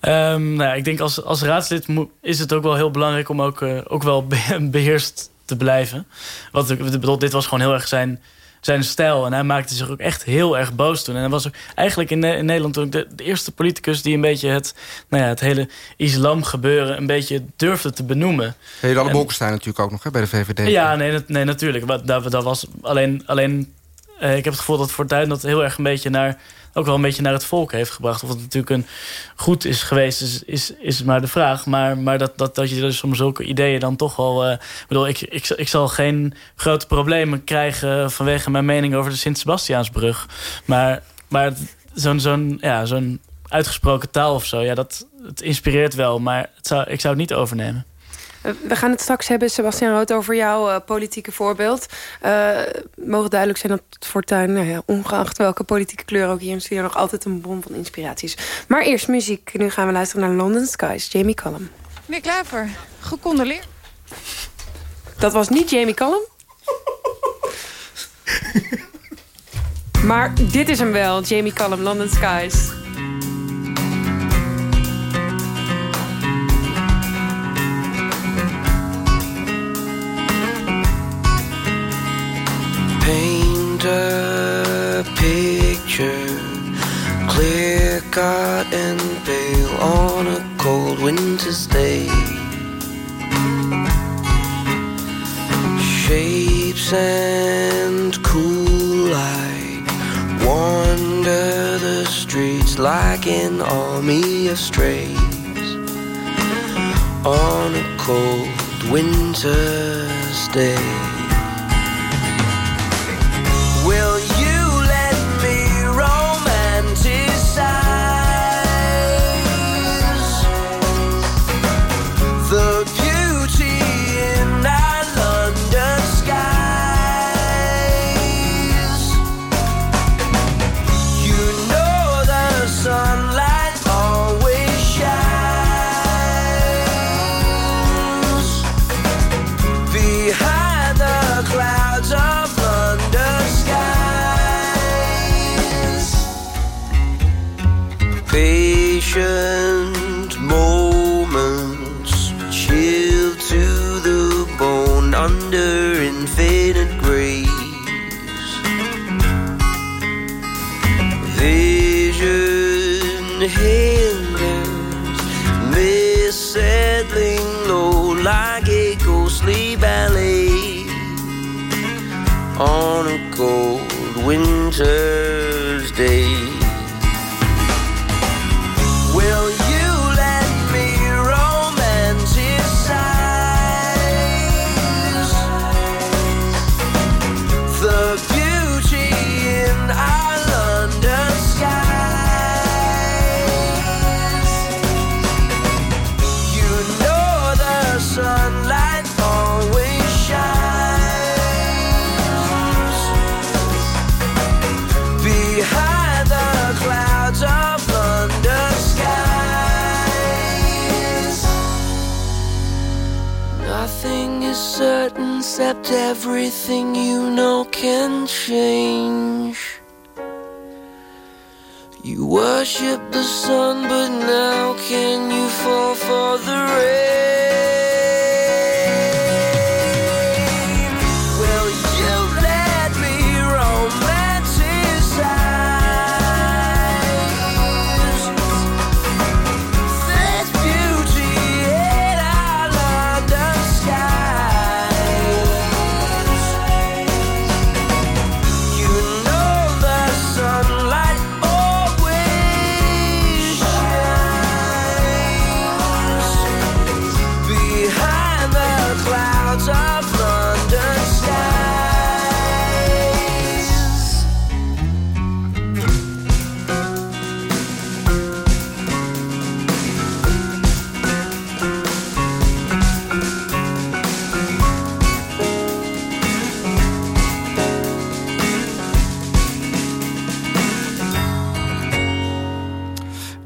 Um, nou, ik denk als, als raadslid is het ook wel heel belangrijk... om ook, uh, ook wel beheerst te blijven. Want ik bedoel, dit was gewoon heel erg zijn, zijn stijl. En hij maakte zich ook echt heel erg boos toen. En hij was ook eigenlijk in, in Nederland ook de, de, eerste politicus... die een beetje het, nou ja, het hele islam gebeuren een beetje durfde te benoemen. Hele alle Bolkestein natuurlijk ook nog hè, bij de VVD. Ja, nee, nee natuurlijk. Dat, dat was alleen... alleen uh, ik heb het gevoel dat Fortuyn dat heel erg een beetje naar ook wel een beetje naar het volk heeft gebracht. Of het natuurlijk een goed is geweest, is, is, is maar de vraag. Maar, maar dat, dat, dat je dus om zulke ideeën dan toch wel... Uh, bedoel, ik, ik, ik zal geen grote problemen krijgen... vanwege mijn mening over de Sint-Sebastiaansbrug. Maar, maar zo'n zo'n ja, zo'n uitgesproken taal of zo... Ja, dat het inspireert wel, maar het zou, ik zou het niet overnemen. Eh, we gaan het straks hebben, Sebastian Rood, over jouw uh, politieke voorbeeld. Uh, mogen duidelijk zijn dat Fortuyn, nou ja, ongeacht welke politieke kleur ook hier in studio, nog altijd een bron van inspiratie is. Maar eerst muziek. Nu gaan we luisteren naar London Skies, Jamie Cullum. Meneer Klaver, gecondoleerd. Dat was niet Jamie Cullum. maar dit is hem wel, Jamie Cullum, London Skies. A picture. Clear cut and pale on a cold winter's day. Shapes and cool light Wander the streets like an army of strays On a cold winter's day patient moments chilled to the bone under infinite grace. Vision hinders, missettling low like a ghostly ballet on a cold winter. Everything you know can change. You worship the sun, but now can you fall for the rain?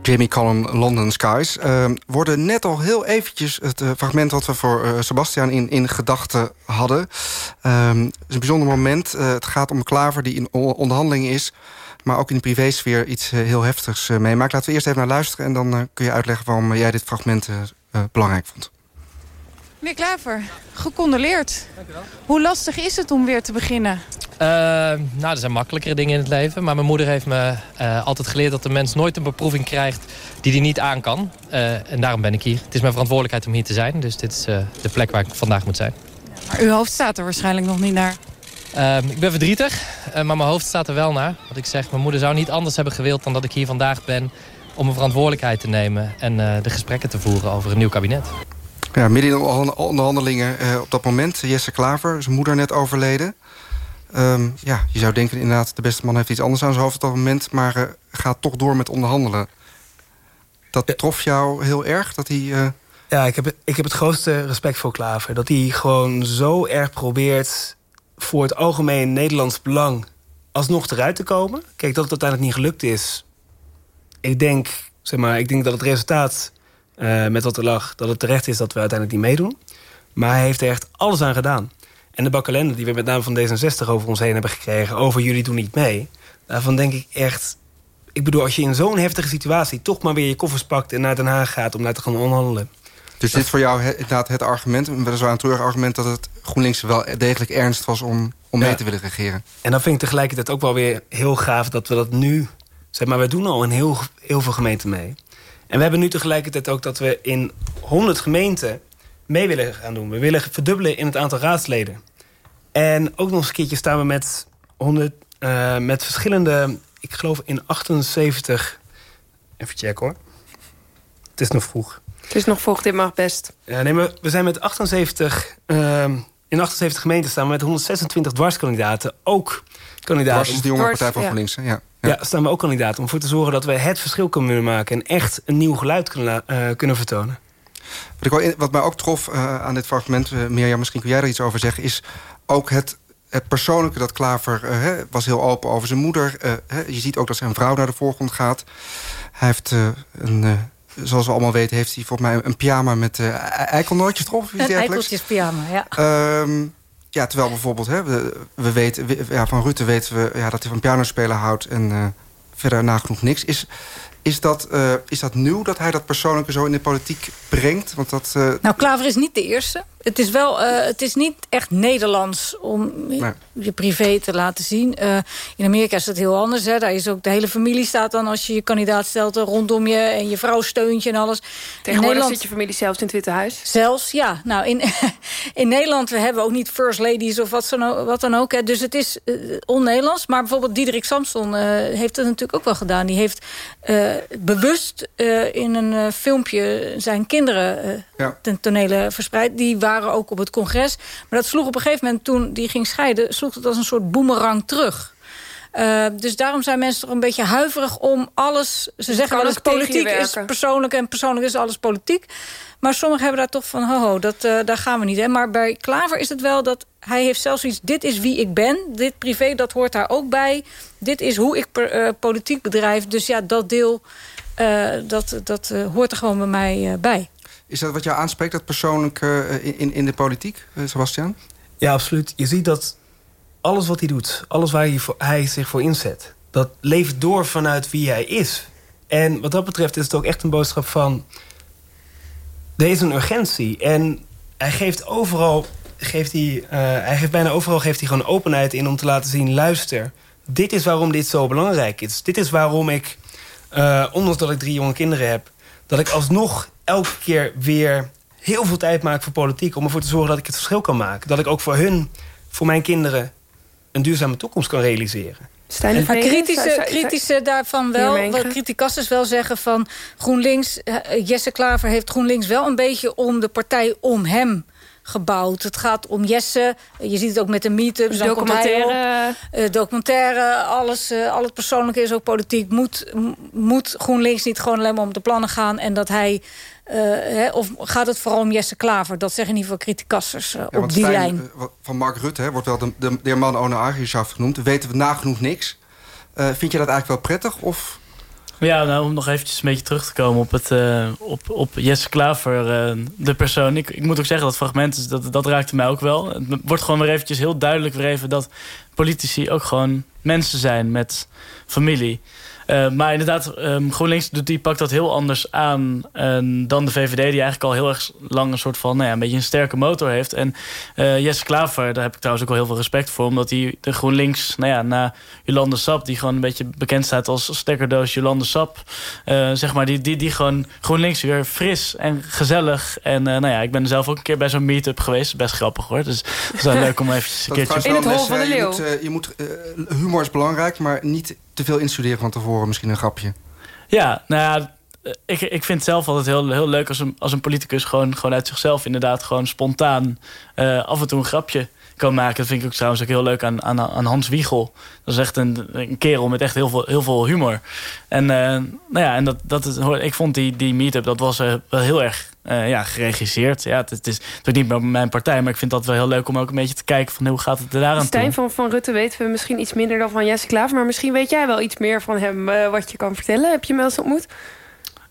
Jamie Collin, London Skies. Uh, worden net al heel eventjes het uh, fragment wat we voor uh, Sebastian in, in gedachten hadden. Ehm, het is een bijzonder moment. Eh, het gaat om Klaver die in onderhandeling is... maar ook in de privésfeer iets heel heftigs meemaakt. Laten we eerst even naar luisteren... en dan kun je uitleggen waarom jij dit fragment belangrijk vond. Meneer Klaver, gecondoleerd. Hoe lastig is het om weer te beginnen? Uh, nou, er zijn makkelijkere dingen in het leven. Maar mijn moeder heeft me uh, altijd geleerd dat de mens nooit een beproeving krijgt die hij niet aan kan. Uh, en daarom ben ik hier. Het is mijn verantwoordelijkheid om hier te zijn. Dus dit is de plek waar ik vandaag moet zijn. Maar uw hoofd staat er waarschijnlijk nog niet naar. Ehm, ik ben verdrietig, maar mijn hoofd staat er wel naar. Wat ik zeg, mijn moeder zou niet anders hebben gewild dan dat ik hier vandaag ben... om een verantwoordelijkheid te nemen en de gesprekken te voeren over een nieuw kabinet. Ja, midden in de onderhandelingen uh, op dat moment. Jesse Klaver, zijn moeder net overleden. Um, ja, je zou denken inderdaad, de beste man heeft iets anders aan zijn hoofd op dat moment... maar uh, gaat toch door met onderhandelen. Dat trof jou heel erg, dat hij... Uh... Ja, ik heb, ik heb het grootste respect voor Klaver. Dat hij gewoon zo erg probeert voor het algemeen Nederlands belang... alsnog eruit te komen. Kijk, dat het uiteindelijk niet gelukt is... ik denk, zeg maar, ik denk dat het resultaat uh, met wat er lag... dat het terecht is dat we uiteindelijk niet meedoen. Maar hij heeft er echt alles aan gedaan. En de bakkalender die we met name van D66 over ons heen hebben gekregen... over jullie doen niet mee, daarvan denk ik echt... Ik bedoel, als je in zo'n heftige situatie toch maar weer je koffers pakt... en naar Den Haag gaat om daar te gaan onderhandelen... Dus dit is voor jou inderdaad het argument, weliswaar een terug argument... dat het GroenLinks wel degelijk ernst was om, om mee te willen regeren. En dan vind ik tegelijkertijd ook wel weer heel gaaf dat we dat nu... Zeg maar, we doen al in heel, heel veel gemeenten mee. En we hebben nu tegelijkertijd ook dat we in 100 gemeenten mee willen gaan doen. We willen verdubbelen in het aantal raadsleden. En ook nog eens een keertje staan we met, 100, uh, eh, met verschillende... Ik geloof in 78... Even checken hoor. Het is nog vroeg. Het is nog vroeg, dit mag best. Ja, nee, maar we zijn met 78... Uh, in 78 gemeenten staan we met 126 dwarskandidaten. Ook kandidaten. Dwars is de jonge partij van GroenLinks, ja. ja. Ja. staan we ook kandidaat om ervoor te zorgen dat we het verschil kunnen maken... en echt een nieuw geluid kunnen, uh, kunnen vertonen. Wat, ik wat mij ook trof uh, aan dit fragment, uh, Mirjam, misschien kun jij er iets over zeggen... is ook het, het persoonlijke dat Klaver uh, was heel open over zijn moeder. je ziet ook dat zijn vrouw naar de voorgrond gaat. Hij heeft een zoals we allemaal weten, heeft hij volgens mij een pyjama met uh, eikelnootjes erop. Een eikeltjes pyjama, ja. Um, ja, terwijl bijvoorbeeld, hè, we, we weten, ja, van Rutte weten we ja, dat hij van pianospelen houdt... en uh, verder nagenoeg niks. Is, is, dat, uh, is dat nieuw dat hij dat persoonlijke zo in de politiek brengt? Want dat, uh... Nou, Klaver is niet de eerste het is wel, uh, het is niet echt Nederlands om je privé te laten zien. Uh, in Amerika is het heel anders. Hè. Daar is ook de hele familie staat dan als je je kandidaat stelt rondom je en je vrouw steunt je en alles. Tegenwoordig Nederland, zit je familie zelfs in het Witte Huis. Zelfs, ja. Nou, in, in Nederland we hebben ook niet first ladies of wat, dan, wat dan ook. Hè. Dus het is uh, on-Nederlands. Maar bijvoorbeeld Diederik Samson heeft het natuurlijk ook wel gedaan. Die heeft bewust in een filmpje zijn kinderen ja. ten tonele verspreid. Die waren waren ook op het congres. Maar dat sloeg op een gegeven moment, toen die ging scheiden... sloeg het als een soort boemerang terug. Uh, dus daarom zijn mensen toch een beetje huiverig om alles... Ze zeggen wel eens politiek is persoonlijk en persoonlijk is alles politiek. Maar sommigen hebben daar toch van, ho, ho dat, uh, daar gaan we niet. Hè. Maar bij Klaver is het wel dat hij heeft zelfs iets... dit is wie ik ben, dit privé, dat hoort daar ook bij. Dit is hoe ik per, uh, politiek bedrijf. Dus ja, dat deel, dat, dat hoort er gewoon bij mij bij. Is dat wat jou aanspreekt, dat persoonlijk uh, in, in de politiek, uh, Sebastian? Ja, absoluut. Je ziet dat alles wat hij doet, alles waar hij, voor, hij zich voor inzet... dat leeft door vanuit wie hij is. En wat dat betreft is het ook echt een boodschap van... is een urgentie. En hij geeft overal... Geeft hij, uh, hij geeft bijna overal geeft hij gewoon openheid in om te laten zien... luister, dit is waarom dit zo belangrijk is. Dit is waarom ik, ondanks dat ik drie jonge kinderen heb... dat ik alsnog elke keer weer heel veel tijd maak voor politiek... om ervoor te zorgen dat ik het verschil kan maken. Dat ik ook voor hun, voor mijn kinderen... een duurzame toekomst kan realiseren. Stijn maar kritische, kritische daarvan wel, wat criticasters wel zeggen van GroenLinks... Uh, Jesse Klaver heeft GroenLinks wel een beetje om de partij om hem gebouwd. Het gaat om Jesse. Je ziet het ook met de meetups. Documentaire. Uh, documentaire, alles, uh, al het persoonlijke is ook politiek. Moet, moet GroenLinks niet gewoon alleen maar om de plannen gaan... en dat hij... Uh, hè, of gaat het vooral om Jesse Klaver? Dat zeggen in ieder geval criticassers uh, op die lijn. Van Mark Rutte hè, wordt wel de, de, de man Ona Argeschaft genoemd. Weten we nagenoeg niks. vind je dat eigenlijk wel prettig? Of ja, nou, om nog eventjes een beetje terug te komen op, het, uh, op, op Jesse Klaver, uh, de persoon. Ik, ik moet ook zeggen, dat fragment, dat, dat raakte mij ook wel. Het wordt gewoon weer eventjes heel duidelijk weer even... dat politici ook gewoon mensen zijn met familie. Uh, maar inderdaad, um, GroenLinks die pakt dat heel anders aan uh, dan de VVD... die eigenlijk al heel erg lang een soort van, nou ja, een beetje een sterke motor heeft. En uh, Jesse Klaver, daar heb ik trouwens ook wel heel veel respect voor... omdat hij de GroenLinks, nou ja, na Jolande Sap... die gewoon een beetje bekend staat als stekkerdoos Jolande Sap... zeg maar, die, die, die gewoon GroenLinks weer fris en gezellig. En nou ja, ik ben zelf ook een keer bij zo'n meet-up geweest. Best grappig hoor, dus het is wel leuk om eventjes een keertje... In het hol van de leeuw. Je moet, je moet humor is belangrijk, maar niet te veel instuderen van tevoren. Misschien een grapje. Ja, nou ja, ik, ik vind zelf altijd heel, heel leuk als een, als een politicus gewoon, gewoon uit zichzelf inderdaad gewoon spontaan uh, af en toe een grapje kan maken. Dat vind ik ook trouwens ook heel leuk aan, aan, aan Hans Wiegel. Dat is echt een, een kerel met echt heel veel, heel veel humor. En, uh, nou ja, en dat, dat is, ik vond die, die meet-up, dat was wel heel erg uh, ja, geregisseerd. Ja, het, het is natuurlijk niet meer mijn partij, maar ik vind dat wel heel leuk om ook een beetje te kijken van hoe gaat het er daar aan Stijn van, van Rutte weten we misschien iets minder dan van Jesse Klaver, maar misschien weet jij wel iets meer van hem wat je kan vertellen. Heb je hem wel eens ontmoet?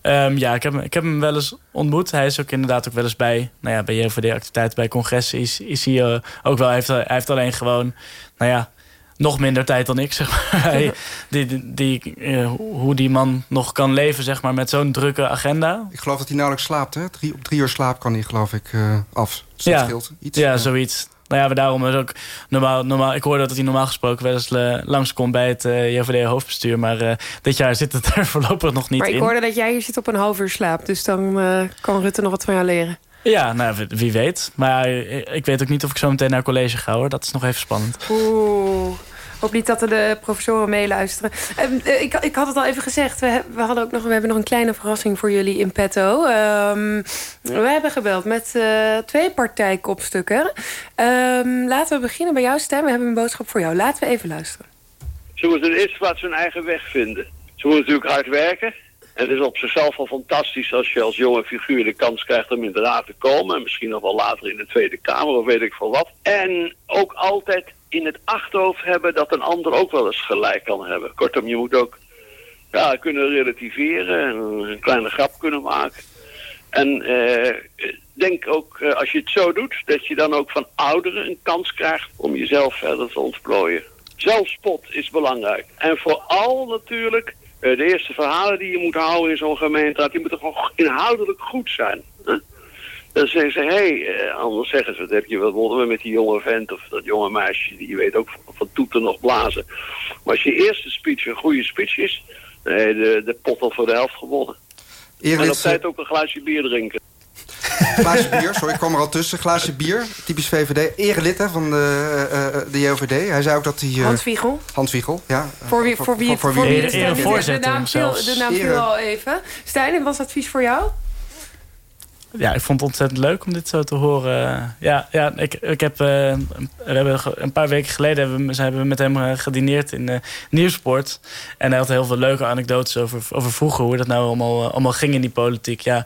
Um, ja, ik heb, ik heb hem wel eens ontmoet. Hij is ook inderdaad ook wel eens bij, nou ja, bij JVD-activiteiten, bij congressen is, is hij uh, ook wel. Hij heeft, hij heeft alleen gewoon, nou ja, nog minder tijd dan ik, zeg maar. hij, die, die, die uh, hoe die man nog kan leven, zeg maar, met zo'n drukke agenda. Ik geloof dat hij nauwelijks slaapt, hè? Drie, op drie uur slaap kan hij, geloof ik, uh, af. Dus ja, scheelt iets. Ja, zoiets nou ja, we daarom is ook normaal, normaal. Ik hoorde dat hij normaal gesproken wel eens uh, langskomt bij het uh, JVD-hoofdbestuur. Maar uh, dit jaar zit het er voorlopig nog niet in. Maar ik hoorde dat jij hier zit op een half uur slaap. Dus dan kan Rutte nog wat van jou leren. Ja, nou, wie weet. Maar ik weet ook niet of ik zo meteen naar college ga, hoor. Dat is nog even spannend. Oeh hoop niet dat er de professoren meeluisteren. Uh, ik, ik had het al even gezegd. We, we, hadden ook nog, we hebben nog een kleine verrassing voor jullie in petto. Um, we hebben gebeld met uh, twee partijkopstukken. Um, laten we beginnen bij jou, Stem. We hebben een boodschap voor jou. Laten we even luisteren. Ze moeten eerst wat hun eigen weg vinden. Ze moeten natuurlijk hard werken. Het is op zichzelf al fantastisch als je als jonge figuur de kans krijgt om in de raad te komen. En misschien nog wel later in de Tweede Kamer of weet ik veel wat. En ook altijd in het achterhoofd hebben dat een ander ook wel eens gelijk kan hebben. Kortom, je moet ook ja, kunnen relativeren en een kleine grap kunnen maken. En eh, denk ook, eh, als je het zo doet, dat je dan ook van ouderen een kans krijgt om jezelf verder te ontplooien. Zelfspot is belangrijk. En vooral natuurlijk de eerste verhalen die je moet houden in zo'n gemeente, die moeten gewoon inhoudelijk goed zijn. Dan zeggen ze, hé, hey, uh, anders zeggen ze, wat heb je, wat worden we met die jonge vent of dat jonge meisje, die weet ook van, van toeten nog blazen. Maar als je eerste speech een goede speech is, nee, de, de pot al voor de helft gewonnen. en op tijd ook een glaasje bier drinken. Glaasje bier, sorry, ik kwam er al tussen. Glaasje bier, typisch VVD. Erelid hè, van de, uh, de JOVD. Hij zei ook dat hij... Uh, Hans Wiegel. Hans Wiegel, ja. Voor wie, voor wie, voor, voor wie de, de, de, naam viel, de naam viel al even. Stijn, was advies voor jou? Ja, ik vond het ontzettend leuk om dit zo te horen. Ja, ja ik, ik heb, uh, we hebben een paar weken geleden hebben we, hebben we met hem uh, gedineerd in uh, Nieuwsport. En hij had heel veel leuke anekdotes over, over vroeger, hoe dat nou allemaal, allemaal ging in die politiek. Ja.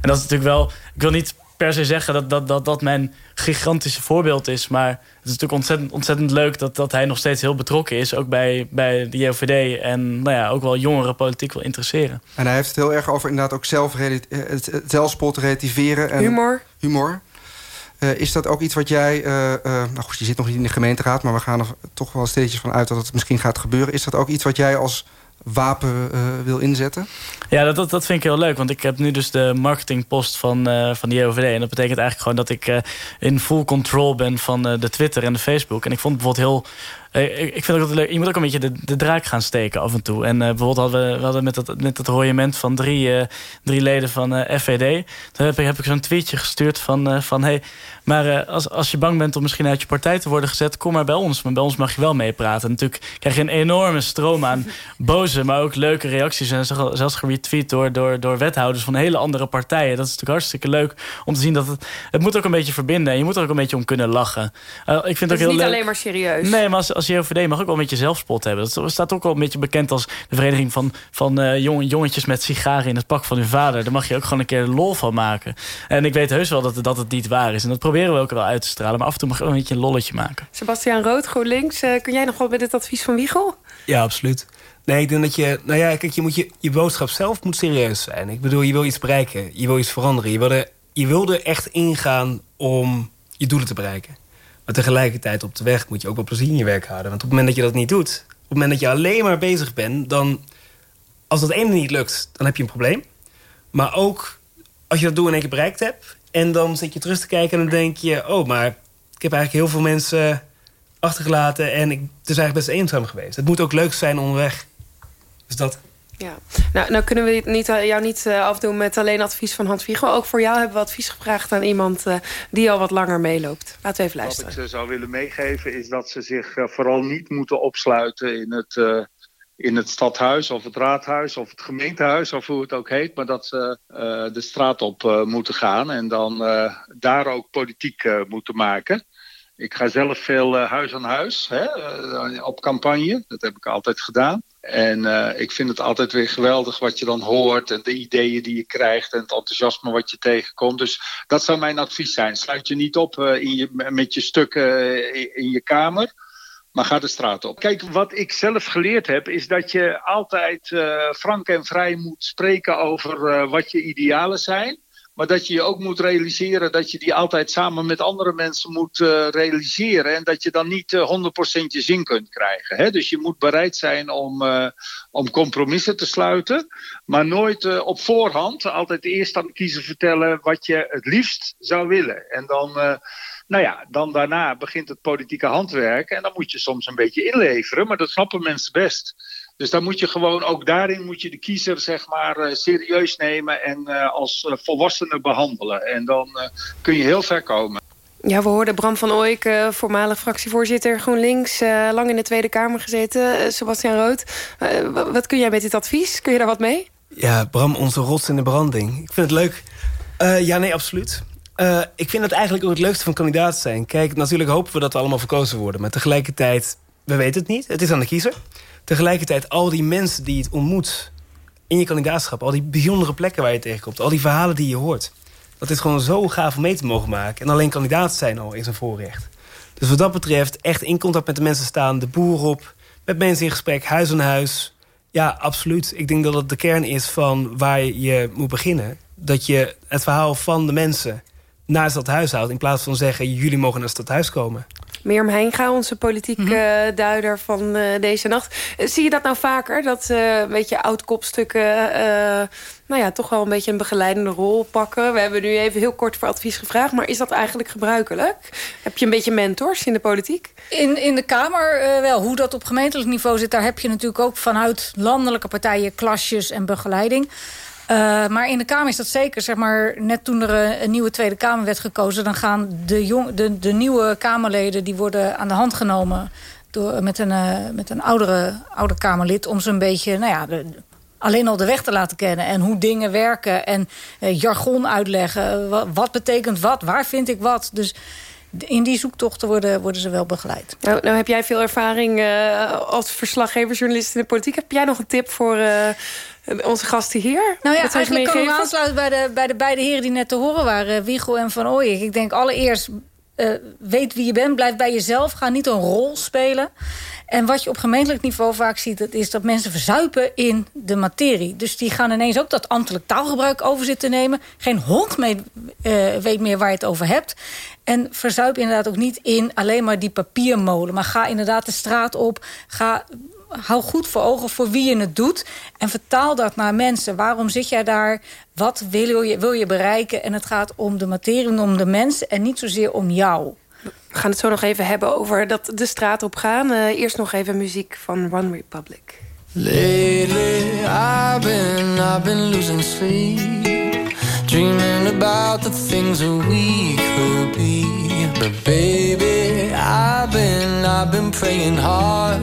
En dat is natuurlijk wel, ik wil niet per se zeggen dat dat, dat, dat mijn gigantische voorbeeld is. Maar het is natuurlijk ontzettend, ontzettend leuk dat, dat hij nog steeds heel betrokken is. Ook bij, bij de JOVD. En nou ja, ook wel jongeren politiek wil interesseren. En hij heeft het heel erg over inderdaad ook zelf het, zelfspot relativeren. En humor. Humor. Uh, is dat ook iets wat jij... Uh, uh, nou goed, je zit nog niet in de gemeenteraad... maar we gaan er toch wel steeds van uit dat het misschien gaat gebeuren. Is dat ook iets wat jij als wapen uh, wil inzetten? Ja, dat, dat, vind ik heel leuk. Want ik heb nu dus de marketingpost van, uh, van de JOVD. En dat betekent eigenlijk gewoon dat ik uh, in full control ben van de Twitter en de Facebook. En ik vond het bijvoorbeeld heel ik, ik vind het ook leuk. Je moet ook een beetje de, de draak gaan steken af en toe. En uh, bijvoorbeeld hadden we, we hadden met dat, met dat royement van drie, uh, drie leden van uh, FVD. Toen heb ik, heb ik zo'n tweetje gestuurd van... van hey, maar als, als je bang bent om misschien uit je partij te worden gezet... kom maar bij ons. Maar bij ons mag je wel meepraten. natuurlijk krijg je een enorme stroom aan boze... maar ook leuke reacties. En zelfs geretweet door, door, door wethouders van hele andere partijen. Dat is natuurlijk hartstikke leuk om te zien dat het... Het moet ook een beetje verbinden. En je moet er ook een beetje om kunnen lachen. ik vind het ook heel niet leuk. alleen maar serieus. Nee, maar als, als JOVD mag ook wel een beetje zelfspot hebben. Dat staat ook wel een beetje bekend als de vereniging van, van uh, jongetjes met sigaren in het pak van hun vader. Daar mag je ook gewoon een keer lol van maken. En ik weet heus wel dat, dat het niet waar is. En dat proberen we ook wel uit te stralen. Maar af en toe mag je ook een beetje een lolletje maken. Sebastiaan Rood, GroenLinks. Uh, kun jij nog wat met dit advies van Wiegel? Ja, absoluut. Nee, ik denk dat je... Nou ja, kijk, je, moet je, je boodschap zelf moet serieus zijn. Ik bedoel, je wil iets bereiken. Je wil iets veranderen. Je wil er, je wil er echt ingaan om je doelen te bereiken. Maar tegelijkertijd op de weg moet je ook wel plezier in je werk houden. Want op het moment dat je dat niet doet... op het moment dat je alleen maar bezig bent... dan als dat ene niet lukt, dan heb je een probleem. Maar ook als je dat doel in één keer bereikt hebt... en dan zit je terug te kijken en dan denk je... oh, maar ik heb eigenlijk heel veel mensen achtergelaten... en ik, het is eigenlijk best eenzaam geweest. Het moet ook leuk zijn onderweg. Dus dat... Ja, nou, nou kunnen we niet, eh, jou niet uh, afdoen met alleen advies van Hans Wiegel. Ook voor jou hebben we advies gevraagd aan iemand uh, die al wat langer meeloopt. Laten we even luisteren. Wat ik ze zou willen meegeven is dat ze zich vooral niet moeten opsluiten in het, in het stadhuis of het raadhuis of het gemeentehuis of hoe het ook heet. Maar dat ze de straat op moeten gaan en dan daar ook politiek moeten maken. Ik ga zelf veel huis aan huis hè, op campagne. Dat heb ik altijd gedaan. En uh, ik vind het altijd weer geweldig wat je dan hoort en de ideeën die je krijgt en het enthousiasme wat je tegenkomt. Dus dat zou mijn advies zijn. Sluit je niet op uh, in je, met je stukken uh, in je kamer, maar ga de straat op. Kijk, wat ik zelf geleerd heb is dat je altijd frank en vrij moet spreken over wat je idealen zijn. Maar dat je je ook moet realiseren dat je die altijd samen met andere mensen moet uh, realiseren. En dat je dan niet uh, 100% je zin kunt krijgen. Hè? Dus je moet bereid zijn om, uh, om compromissen te sluiten. Maar nooit op voorhand altijd eerst aan de kiezer vertellen wat je het liefst zou willen. En dan, nou ja, dan daarna begint het politieke handwerk. En dan moet je soms een beetje inleveren. Maar dat snappen mensen best. Dus dan moet je gewoon, ook daarin moet je de kiezer zeg maar uh, serieus nemen en uh, als uh, volwassene behandelen. En dan kun je heel ver komen. Ja, we hoorden Bram van Ooyk, voormalig fractievoorzitter GroenLinks... lang in de Tweede Kamer gezeten. Sebastian Rood, wat kun jij met dit advies? Kun je daar wat mee? Ja, Bram, onze rots in de branding. Ik vind het leuk. ja, nee, absoluut. ik vind het eigenlijk ook het leukste van kandidaat zijn. Kijk, natuurlijk hopen we dat we allemaal verkozen worden. Maar tegelijkertijd, we weten het niet. Het is aan de kiezer tegelijkertijd al die mensen die het ontmoet in je kandidaatschap, al die bijzondere plekken waar je tegenkomt, al die verhalen die je hoort. Dat is gewoon zo gaaf om mee te mogen maken. En alleen kandidaat zijn al is een voorrecht. Dus wat dat betreft, echt in contact met de mensen staan, de boer op, met mensen in gesprek, huis aan huis. Ja, absoluut. Ik denk dat het de kern is van waar je moet beginnen. Dat je het verhaal van de mensen naar het stadhuis houdt... in plaats van zeggen, jullie mogen naar het stadhuis komen. Mirjam Heinga, onze politiek mm duider van uh, deze nacht. Uh, zie je dat nou vaker? Dat een beetje oud-kopstukken... nou ja, toch wel een beetje een begeleidende rol pakken. We hebben nu even heel kort voor advies gevraagd. Maar is dat eigenlijk gebruikelijk? Heb je een beetje mentors in de politiek? In, in de Kamer wel. Hoe dat op gemeentelijk niveau zit... daar heb je natuurlijk ook vanuit landelijke partijen... klasjes en begeleiding... Uh, maar in de Kamer is dat zeker. Zeg maar, net toen er een nieuwe Tweede Kamer werd gekozen... dan gaan de, jong, de, de nieuwe Kamerleden die worden aan de hand genomen... Door, met een, met een oudere, oude Kamerlid... om ze een beetje nou ja, alleen al de weg te laten kennen. En hoe dingen werken. En jargon uitleggen. Wat, wat, betekent wat? Waar vind ik wat? Dus in die zoektochten worden, worden ze wel begeleid. Nou, nou heb jij veel ervaring als verslaggever, journalist in de politiek. Heb jij nog een tip voor onze gasten hier? Nou ja, eigenlijk kan ik aansluiten bij de, bij de beide heren die net te horen waren. Wiegel en Van Ooyek. Ik denk allereerst, uh, weet wie je bent, blijf bij jezelf. Ga niet een rol spelen. En wat je op gemeentelijk niveau vaak ziet... Dat is dat mensen verzuipen in de materie. Dus die gaan ineens ook dat ambtelijk taalgebruik over zitten nemen. Geen hond mee, uh, weet meer waar je het over hebt. En verzuip inderdaad ook niet in alleen maar die papiermolen. Maar ga inderdaad de straat op. Ga hou goed voor ogen voor wie je het doet. En vertaal dat naar mensen. Waarom zit jij daar? Wat wil je, wil je bereiken? En het gaat om de materie, om de mensen en niet zozeer om jou. We gaan het zo nog even hebben over dat de straat op gaan. Uh, eerst nog even muziek van One Republic. Lately I've been, I've been losing sleep Dreaming about the things that we could be But baby, I've been, I've been praying hard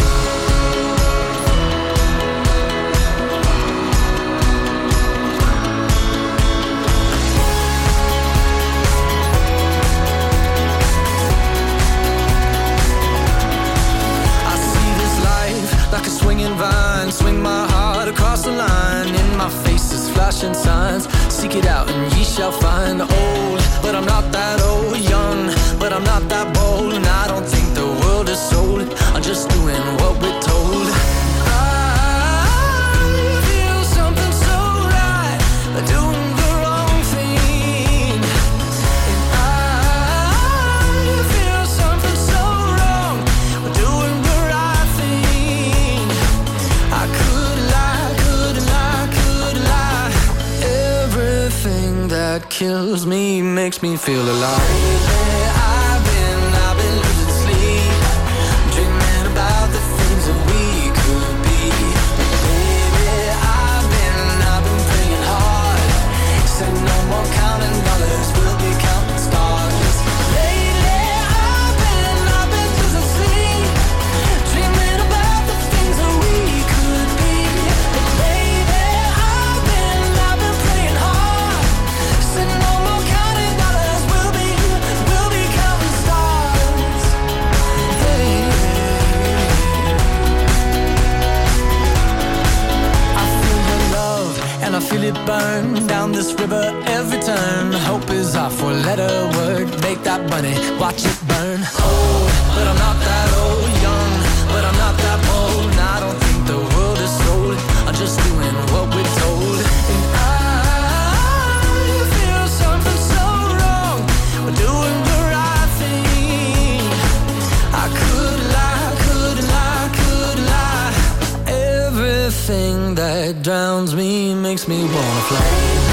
That drowns me makes me wanna fly.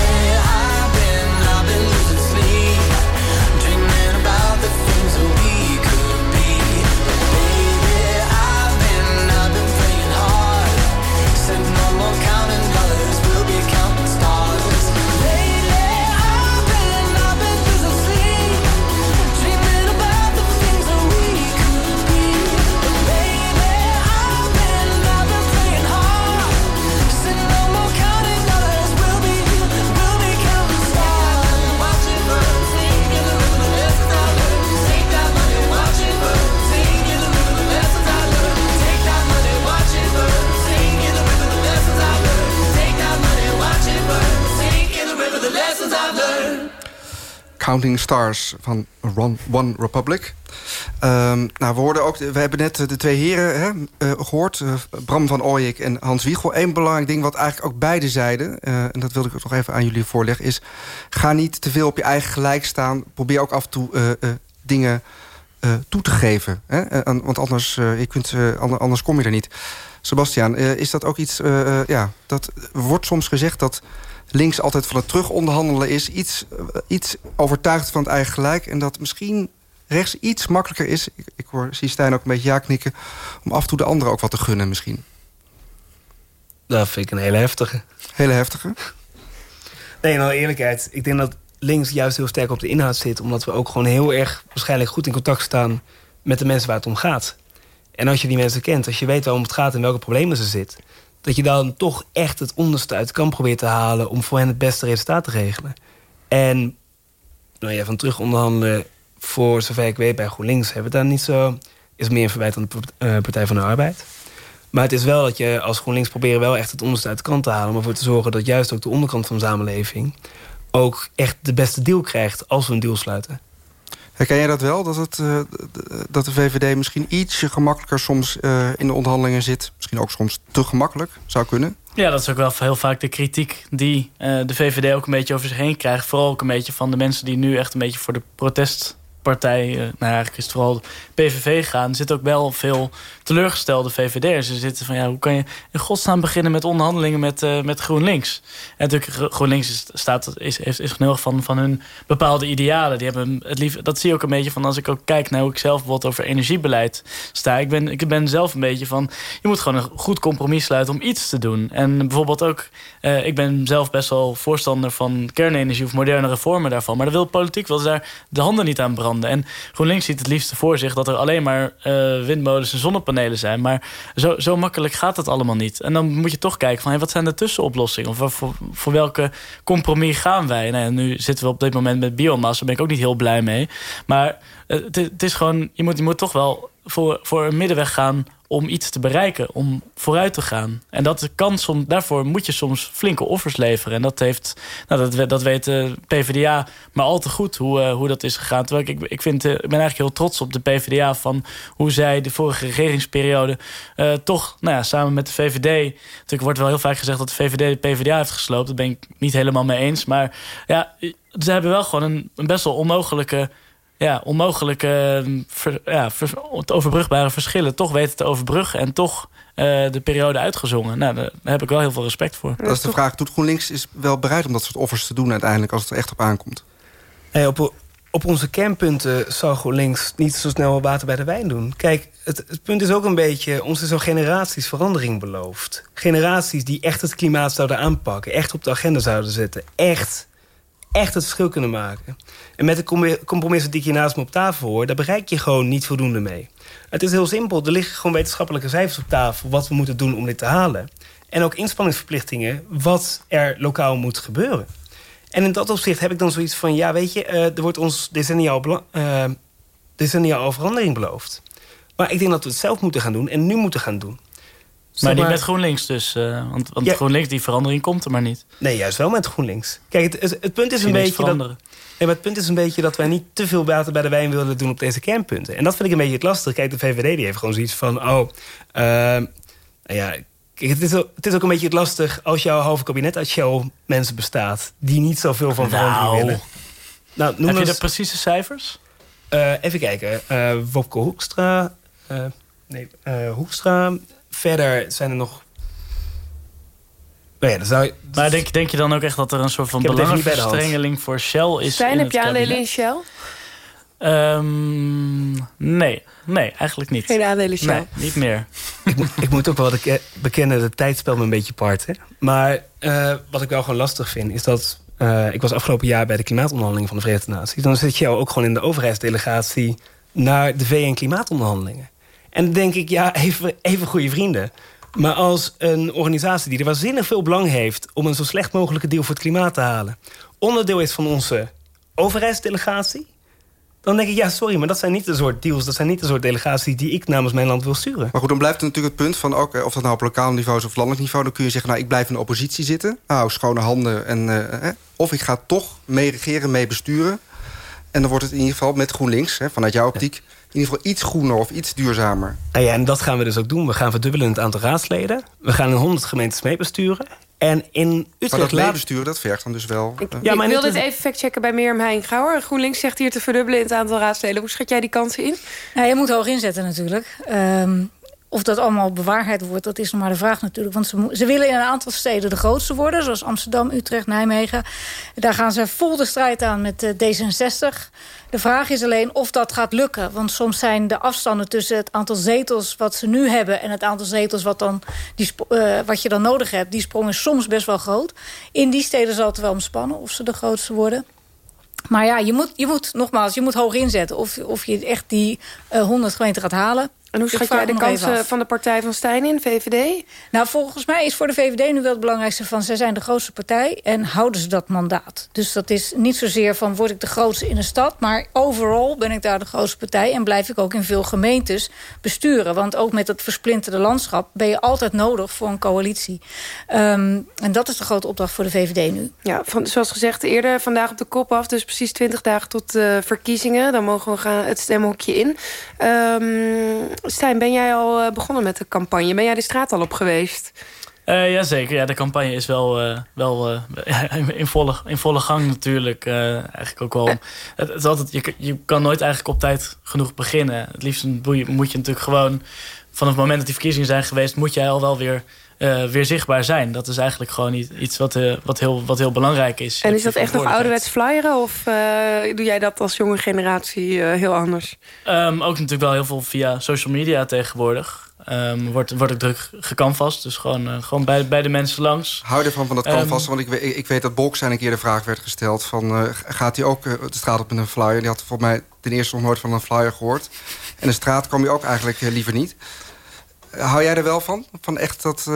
Counting Stars van One Republic. Um, nou, we, hoorden ook, we hebben net de twee heren hè, uh, gehoord. Uh, Bram van Ooyek en Hans Wiegel. Eén belangrijk ding wat eigenlijk ook beide zeiden... En dat wilde ik nog even aan jullie voorleggen... is ga niet te veel op je eigen gelijk staan. Probeer ook af en toe dingen toe te geven. Hè? want anders, je kunt, anders kom je er niet. Sebastiaan, is dat ook iets... ja, dat wordt soms gezegd dat links altijd van het terug onderhandelen is... iets, iets overtuigd van het eigen gelijk... en dat misschien rechts iets makkelijker is... ik, ik hoor, zie Stijn ook een beetje ja knikken... om af en toe de anderen ook wat te gunnen misschien. Dat vind ik een hele heftige. Hele heftige? Nee, in alle eerlijkheid. Ik denk dat links juist heel sterk op de inhoud zit... omdat we ook gewoon heel erg waarschijnlijk goed in contact staan... met de mensen waar het om gaat. En als je die mensen kent, als je weet waarom het gaat... en welke problemen ze zitten dat je dan toch echt het onderste uit kan proberen te halen... om voor hen het beste resultaat te regelen. En nou ja, van terug onderhandelen, voor zover ik weet bij GroenLinks... hebben we daar niet zo... is meer verwijt aan de eh, Partij van de Arbeid. Maar het is wel dat je als GroenLinks proberen wel echt het onderste uit de kant te halen... om ervoor te zorgen dat juist ook de onderkant van de samenleving... ook echt de beste deal krijgt als we een deal sluiten. Herken jij dat wel? Dat, het, uh, dat de VVD misschien ietsje gemakkelijker soms uh, in de onderhandelingen zit? Misschien ook soms te gemakkelijk zou kunnen? Ja, dat is ook wel heel vaak de kritiek die uh, de VVD ook een beetje over zich heen krijgt. Vooral ook een beetje van de mensen die nu echt een beetje voor de protest partij, nou eigenlijk is het vooral PVV gaan... zit ook wel veel teleurgestelde VVD'ers. Ze zitten van, ja, hoe kan je in godsnaam beginnen met onderhandelingen met, uh, met GroenLinks? En natuurlijk, GroenLinks is, staat, is, is, is genoeg van, van hun bepaalde idealen. Die hebben het lief, dat zie je ook een beetje van als ik ook kijk naar hoe ik zelf bijvoorbeeld over energiebeleid sta. Ik ben, ik ben zelf een beetje van, je moet gewoon een goed compromis sluiten om iets te doen. En bijvoorbeeld ook, uh, ik ben zelf best wel voorstander van kernenergie of moderne reformen daarvan. Maar dan wil politiek wel daar de handen niet aan branden. En GroenLinks ziet het liefste voor zich dat er alleen maar uh, windmolens en zonnepanelen zijn. Maar zo, zo makkelijk gaat het allemaal niet. En dan moet je toch kijken van hey, wat zijn de tussenoplossingen? Of voor, welke compromis gaan wij? Nou nu zitten we op dit moment met biomassa. Daar ben ik ook niet heel blij mee. Maar uh, het, het, is gewoon, je moet, je moet toch wel voor, voor een middenweg gaan om iets te bereiken, om vooruit te gaan. En dat kan soms, daarvoor moet je soms flinke offers leveren. En dat, heeft, nou, dat, dat weet de PvdA maar al te goed hoe, uh, hoe dat is gegaan. Terwijl ik, ik, vind, uh, ik ben eigenlijk heel trots op de PvdA... van hoe zij de vorige regeringsperiode uh, toch nou ja, samen met de VVD... natuurlijk wordt wel heel vaak gezegd dat de VVD de PvdA heeft gesloopt. Dat ben ik niet helemaal mee eens. Maar ja, ze hebben wel gewoon een best wel onmogelijke ja, onmogelijke ver, ja, ver, overbrugbare verschillen toch weten te overbruggen en toch uh, de periode uitgezongen. Nou, daar heb ik wel heel veel respect voor. Dat is de vraag. Doet GroenLinks is wel bereid om dat soort offers te doen uiteindelijk als het er echt op aankomt? Nee, op, op onze kernpunten zal GroenLinks niet zo snel water bij de wijn doen. Kijk, het, het, punt is ook een beetje... ons is al generaties verandering beloofd. Generaties die echt het klimaat zouden aanpakken. Echt op de agenda zouden zetten. Echt echt het verschil kunnen maken. En met de compromissen die ik hier naast me op tafel hoor... daar bereik je gewoon niet voldoende mee. Het is heel simpel. Er liggen gewoon wetenschappelijke cijfers op tafel... wat we moeten doen om dit te halen. En ook inspanningsverplichtingen wat er lokaal moet gebeuren. En in dat opzicht heb ik dan zoiets van... ja, weet je, uh, er wordt ons decenniaal, uh, decenniaal verandering beloofd. Maar ik denk dat we het zelf moeten gaan doen en nu moeten gaan doen. Maar niet met GroenLinks dus. Uh, want want GroenLinks, die verandering komt er maar niet. Nee, juist wel met GroenLinks. Kijk, het, het, punt is een beetje dat... Nee, maar het punt is een beetje dat wij niet te veel water bij de wijn willen doen op deze kernpunten. En dat vind ik een beetje het lastige. Kijk, de VVD die heeft gewoon zoiets van... oh, uh, nou ja, het is, ook, het is ook een beetje het lastig als jouw halve kabinet uit Shell mensen bestaat... die niet zoveel van verandering nou. willen. Nou, noem Heb je de precieze cijfers? Uh, even kijken. Uh, Wopke Hoekstra... nee, Hoekstra verder zijn er nog... Nou ja, zou je, maar denk, denk je dan ook echt dat er een soort van belangenverstrengeling voor Shell is? Stijn, heb je aandelen in Shell? Um, nee, nee, eigenlijk niet. Geen aandelen Shell? Nee, niet meer. ik, moet, ik moet ook wel bekennen, het tijdspel me een beetje part. Hè? Maar uh, wat ik wel gewoon lastig vind, is dat... Uh, ik was afgelopen jaar bij de klimaatonderhandelingen van de Verenigde Naties. Dan zit Shell ook gewoon in de overheidsdelegatie... naar de VN-klimaatonderhandelingen. En dan denk ik, ja, even, even goede vrienden. Maar als een organisatie die er waanzinnig veel belang heeft... om een zo slecht mogelijke deal voor het klimaat te halen... onderdeel is van onze overheidsdelegatie... dan denk ik, ja, sorry, maar dat zijn niet de soort deals... dat zijn niet de soort delegaties die ik namens mijn land wil sturen. Maar goed, dan blijft het natuurlijk het punt van... ook of dat nou op lokaal niveau is of landelijk niveau... dan kun je zeggen, nou, ik blijf in de oppositie zitten. Nou, schone handen. En, uh, of ik ga toch mee regeren, mee besturen. En dan wordt het in ieder geval met GroenLinks, hè, vanuit jouw optiek in ieder geval iets groener of iets duurzamer. Nou ja, en dat gaan we dus ook doen. We gaan verdubbelen het aantal raadsleden. We gaan in 100 gemeentes meebesturen. En in Utrecht... Maar dat meebesturen, dat vergt dan dus wel... Ik, ja, maar ik wil dit even factchecken bij Mirjam Heingauer. GroenLinks zegt hier te verdubbelen in het aantal raadsleden. Hoe schat jij die kansen in? Nou, je moet hoog inzetten natuurlijk. Um, of dat allemaal bewaarheid wordt, dat is nog maar de vraag natuurlijk. Want ze, ze, willen in een aantal steden de grootste worden. Zoals Amsterdam, Utrecht, Nijmegen. Daar gaan ze vol de strijd aan met uh, D66. De vraag is alleen of dat gaat lukken. Want soms zijn de afstanden tussen het aantal zetels wat ze nu hebben... en het aantal zetels wat, dan, die, uh, wat je dan nodig hebt... die sprong is soms best wel groot. In die steden zal het wel omspannen of ze de grootste worden. Maar ja, je moet, je moet nogmaals, je moet hoog inzetten. Of, of je echt die uh, 100 gemeenten gaat halen. En hoe schat jij de kansen van de partij van Stijn in, VVD? Nou, volgens mij is voor de VVD nu wel het belangrijkste van... zij zijn de grootste partij en houden ze dat mandaat. Dus dat is niet zozeer van word ik de grootste in een stad... maar overal ben ik daar de grootste partij... en blijf ik ook in veel gemeentes besturen. Want ook met het versplinterde landschap... ben je altijd nodig voor een coalitie. Um, en dat is de grote opdracht voor de VVD nu. Ja, van, zoals gezegd eerder, vandaag op de kop af... dus precies 20 dagen tot de verkiezingen. Dan mogen we gaan het stemhokje in. Um, Stijn, ben jij al eh, begonnen met de campagne? Ben jij de straat al op geweest? Uh, Jazeker, ja, de campagne is wel, uh, wel uh, in, volle, in volle gang natuurlijk. eigenlijk ook wel. Het, is altijd, je, je kan nooit eigenlijk op tijd genoeg beginnen. Het liefst moet je, moet je natuurlijk gewoon... vanaf het moment dat die verkiezingen zijn geweest... moet jij al wel weer weer zichtbaar zijn. Dat is eigenlijk gewoon iets wat, wat, heel, wat heel belangrijk is. En is dat echt nog ouderwets flyeren? Of doe jij dat als jonge generatie heel anders? Um, ook natuurlijk wel heel veel via social media tegenwoordig. Um, wordt, wordt ik druk gecanvast. Dus gewoon, uh, gewoon bij, bij de mensen langs. Hou ervan van dat canvas. Um, want ik, ik, weet dat Bolk zijn een keer de vraag werd gesteld... van uh, gaat hij ook uh, de straat op met een flyer? Die had volgens mij ten eerste nog nooit van een flyer gehoord. En de straat kwam je ook eigenlijk liever niet. Hou jij er wel van? Van echt dat,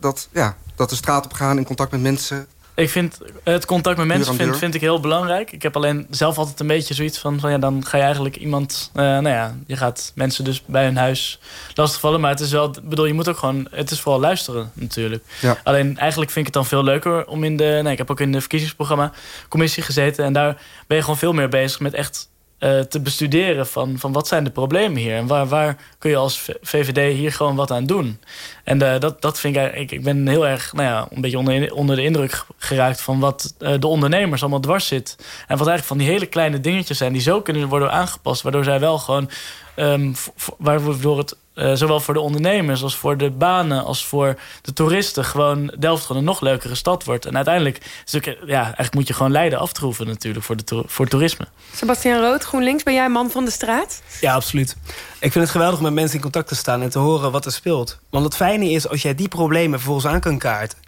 dat, ja, dat de straat op gaan... in contact met mensen ik vind het contact met mensen vind, vind, ik heel belangrijk. Ik heb alleen zelf altijd een beetje zoiets van... van ja, dan ga je eigenlijk iemand... Uh, nou ja, je gaat mensen dus bij hun huis lastigvallen. Maar het is wel... bedoel, je moet ook gewoon... Het is vooral luisteren natuurlijk. Ja. Alleen eigenlijk vind ik het dan veel leuker om in de... Nee, ik heb ook in de verkiezingsprogramma commissie gezeten. En daar ben je gewoon veel meer bezig met echt uh, te bestuderen van, van wat zijn de problemen hier... en waar, waar kun je als VVD hier gewoon wat aan doen. En uh, dat, dat vind ik, ik... Ik ben heel erg nou ja, een beetje onder, onder de indruk geraakt... van wat uh, de ondernemers allemaal dwars zit. En wat eigenlijk van die hele kleine dingetjes zijn... die zo kunnen worden aangepast... waardoor zij wel gewoon... Um, waardoor het uh, zowel voor de ondernemers als voor de banen als voor de toeristen gewoon Delft gewoon een nog leukere stad wordt. En uiteindelijk is ook, ja, eigenlijk moet je gewoon Leiden aftroeven natuurlijk voor, de voor toerisme. Sebastian Rood, GroenLinks, ben jij man van de straat? Ja, absoluut. Ik vind het geweldig om met mensen in contact te staan en te horen wat er speelt. Want het fijne is, als jij die problemen vervolgens aan kan kaarten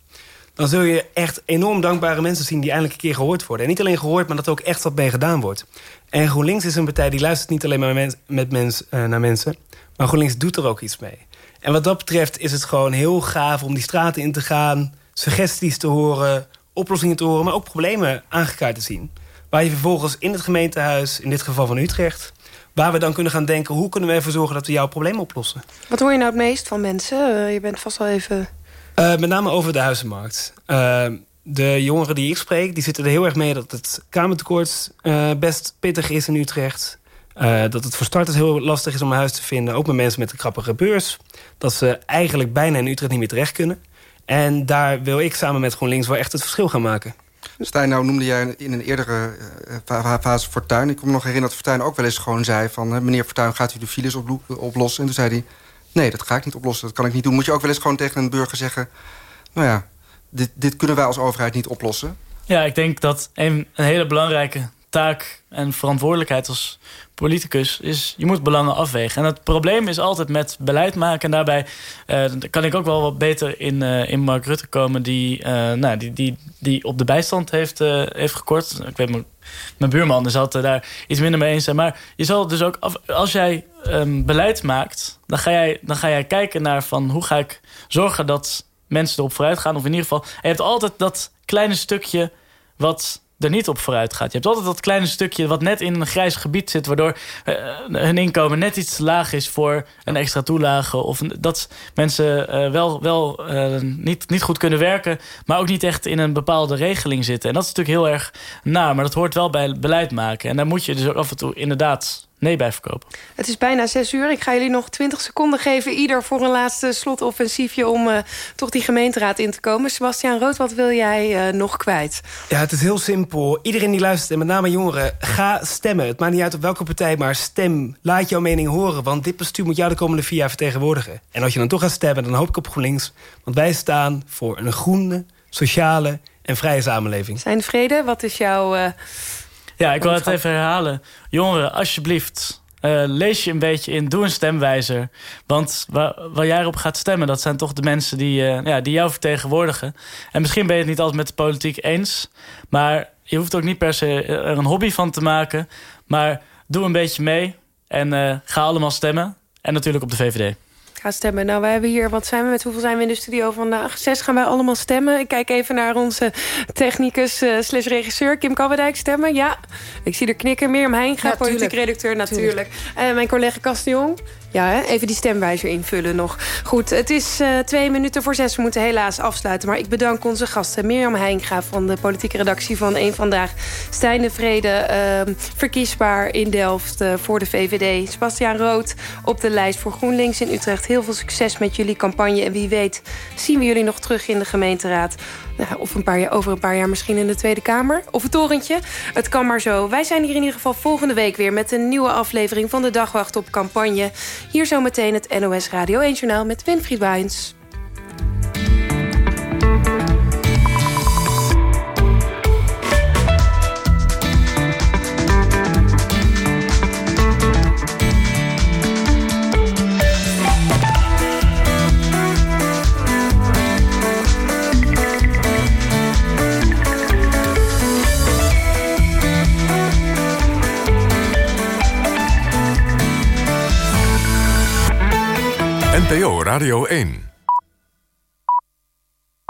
dan zul je echt enorm dankbare mensen zien... die eindelijk een keer gehoord worden. En niet alleen gehoord, maar dat er ook echt wat mee gedaan wordt. En GroenLinks is een partij die luistert niet alleen maar met, met mens, uh, naar mensen... Maar GroenLinks doet er ook iets mee. En wat dat betreft is het gewoon heel gaaf om die straten in te gaan... suggesties te horen, oplossingen te horen... maar ook problemen aangekaart te zien. Waar je vervolgens in het gemeentehuis, in dit geval van Utrecht... waar we dan kunnen gaan denken... hoe kunnen we ervoor zorgen dat we jouw probleem oplossen. Wat hoor je nou het meest van mensen? Uh, je bent vast wel even... Uh, met name over de huizenmarkt. Uh, de jongeren die ik spreek, die zitten er heel erg mee... dat het kamertekort best pittig is in Utrecht... Uh, dat het voor starters heel lastig is om een huis te vinden. Ook met mensen met een grappige beurs. Dat ze eigenlijk bijna in Utrecht niet meer terecht kunnen. En daar wil ik samen met GroenLinks wel echt het verschil gaan maken. Stijn, nou noemde jij in een eerdere uh, fase Fortuin. Ik kan me nog herinneren dat Fortuin ook wel eens gewoon zei... van uh, meneer Fortuin, gaat u de files oplossen? En toen zei hij, nee, dat ga ik niet oplossen. Dat kan ik niet doen. Moet je ook wel eens gewoon tegen een burger zeggen... nou ja, dit, dit kunnen wij als overheid niet oplossen. Ja, ik denk dat een, een hele belangrijke taak en verantwoordelijkheid als politicus is, je moet belangen afwegen. En het probleem is altijd met beleid maken. En daarbij uh, kan ik ook wel wat beter in, uh, in Mark Rutte komen... die, uh, nou, die, die, die op de bijstand heeft, heeft gekort. Ik weet, mijn, mijn buurman is altijd daar iets minder mee eens zijn. Maar je zal dus ook, als jij um, beleid maakt... Dan ga, jij, dan ga jij kijken naar van hoe ga ik zorgen dat mensen erop vooruit gaan. Of in ieder geval, je hebt altijd dat kleine stukje wat er niet op vooruit gaat. Je hebt altijd dat kleine stukje wat net in een grijs gebied zit... waardoor uh, hun inkomen net iets te laag is voor een extra toelage... of dat mensen uh, wel, wel uh, niet, niet goed kunnen werken... maar ook niet echt in een bepaalde regeling zitten. En dat is natuurlijk heel erg naar, maar dat hoort wel bij beleid maken. En daar moet je dus ook af en toe inderdaad nee bij verkopen. Het is bijna zes uur. Ik ga jullie nog twintig seconden geven... ieder voor een laatste slotoffensiefje... om uh, toch die gemeenteraad in te komen. Sebastian Rood, wat wil jij uh, nog kwijt? Ja, het is heel simpel. Iedereen die luistert, en met name jongeren... ga stemmen. Het maakt niet uit op welke partij, maar stem. Laat jouw mening horen, want dit bestuur moet jou de komende vier jaar vertegenwoordigen. En als je dan toch gaat stemmen, dan hoop ik op GroenLinks. Want wij staan voor een groene, sociale en vrije samenleving. Zijn vrede, wat is jouw... Uh, ja, ik wil het even herhalen. Jongeren, alsjeblieft, uh, lees je een beetje in, doe een stemwijzer. Want waar, waar jij op gaat stemmen, dat zijn toch de mensen die, uh, ja, die jou vertegenwoordigen. En misschien ben je het niet altijd met de politiek eens. Maar je hoeft ook niet per se er een hobby van te maken. Maar doe een beetje mee en uh, ga allemaal stemmen. En natuurlijk op de VVD. Ga stemmen. Nou, wij hebben hier, wat zijn we met hoeveel zijn we in de studio vandaag? Zes gaan wij allemaal stemmen. Ik kijk even naar onze technicus uh, slash regisseur Kim Kabberdijk stemmen. Ja, ik zie er knikken. Mirjam Heinga, ja, politiek redacteur natuurlijk. En mijn collega Jong. Ja, even die stemwijzer invullen nog. Goed, het is uh, twee minuten voor zes. We moeten helaas afsluiten. Maar ik bedank onze gasten. Mirjam Heinga van de politieke redactie van Eén Vandaag. Stijn de Vrede, uh, verkiesbaar in Delft uh, voor de VVD. Sebastiaan Rood op de lijst voor GroenLinks in Utrecht. Heel veel succes met jullie campagne. En wie weet zien we jullie nog terug in de gemeenteraad. Nou, of een paar jaar, over een paar jaar misschien in de Tweede Kamer. Of het torentje. Het kan maar zo. Wij zijn hier in ieder geval volgende week weer... met een nieuwe aflevering van de Dagwacht op Campagne. Hier zometeen het NOS Radio 1 Journaal met Winfried Wains. NPO Radio 1.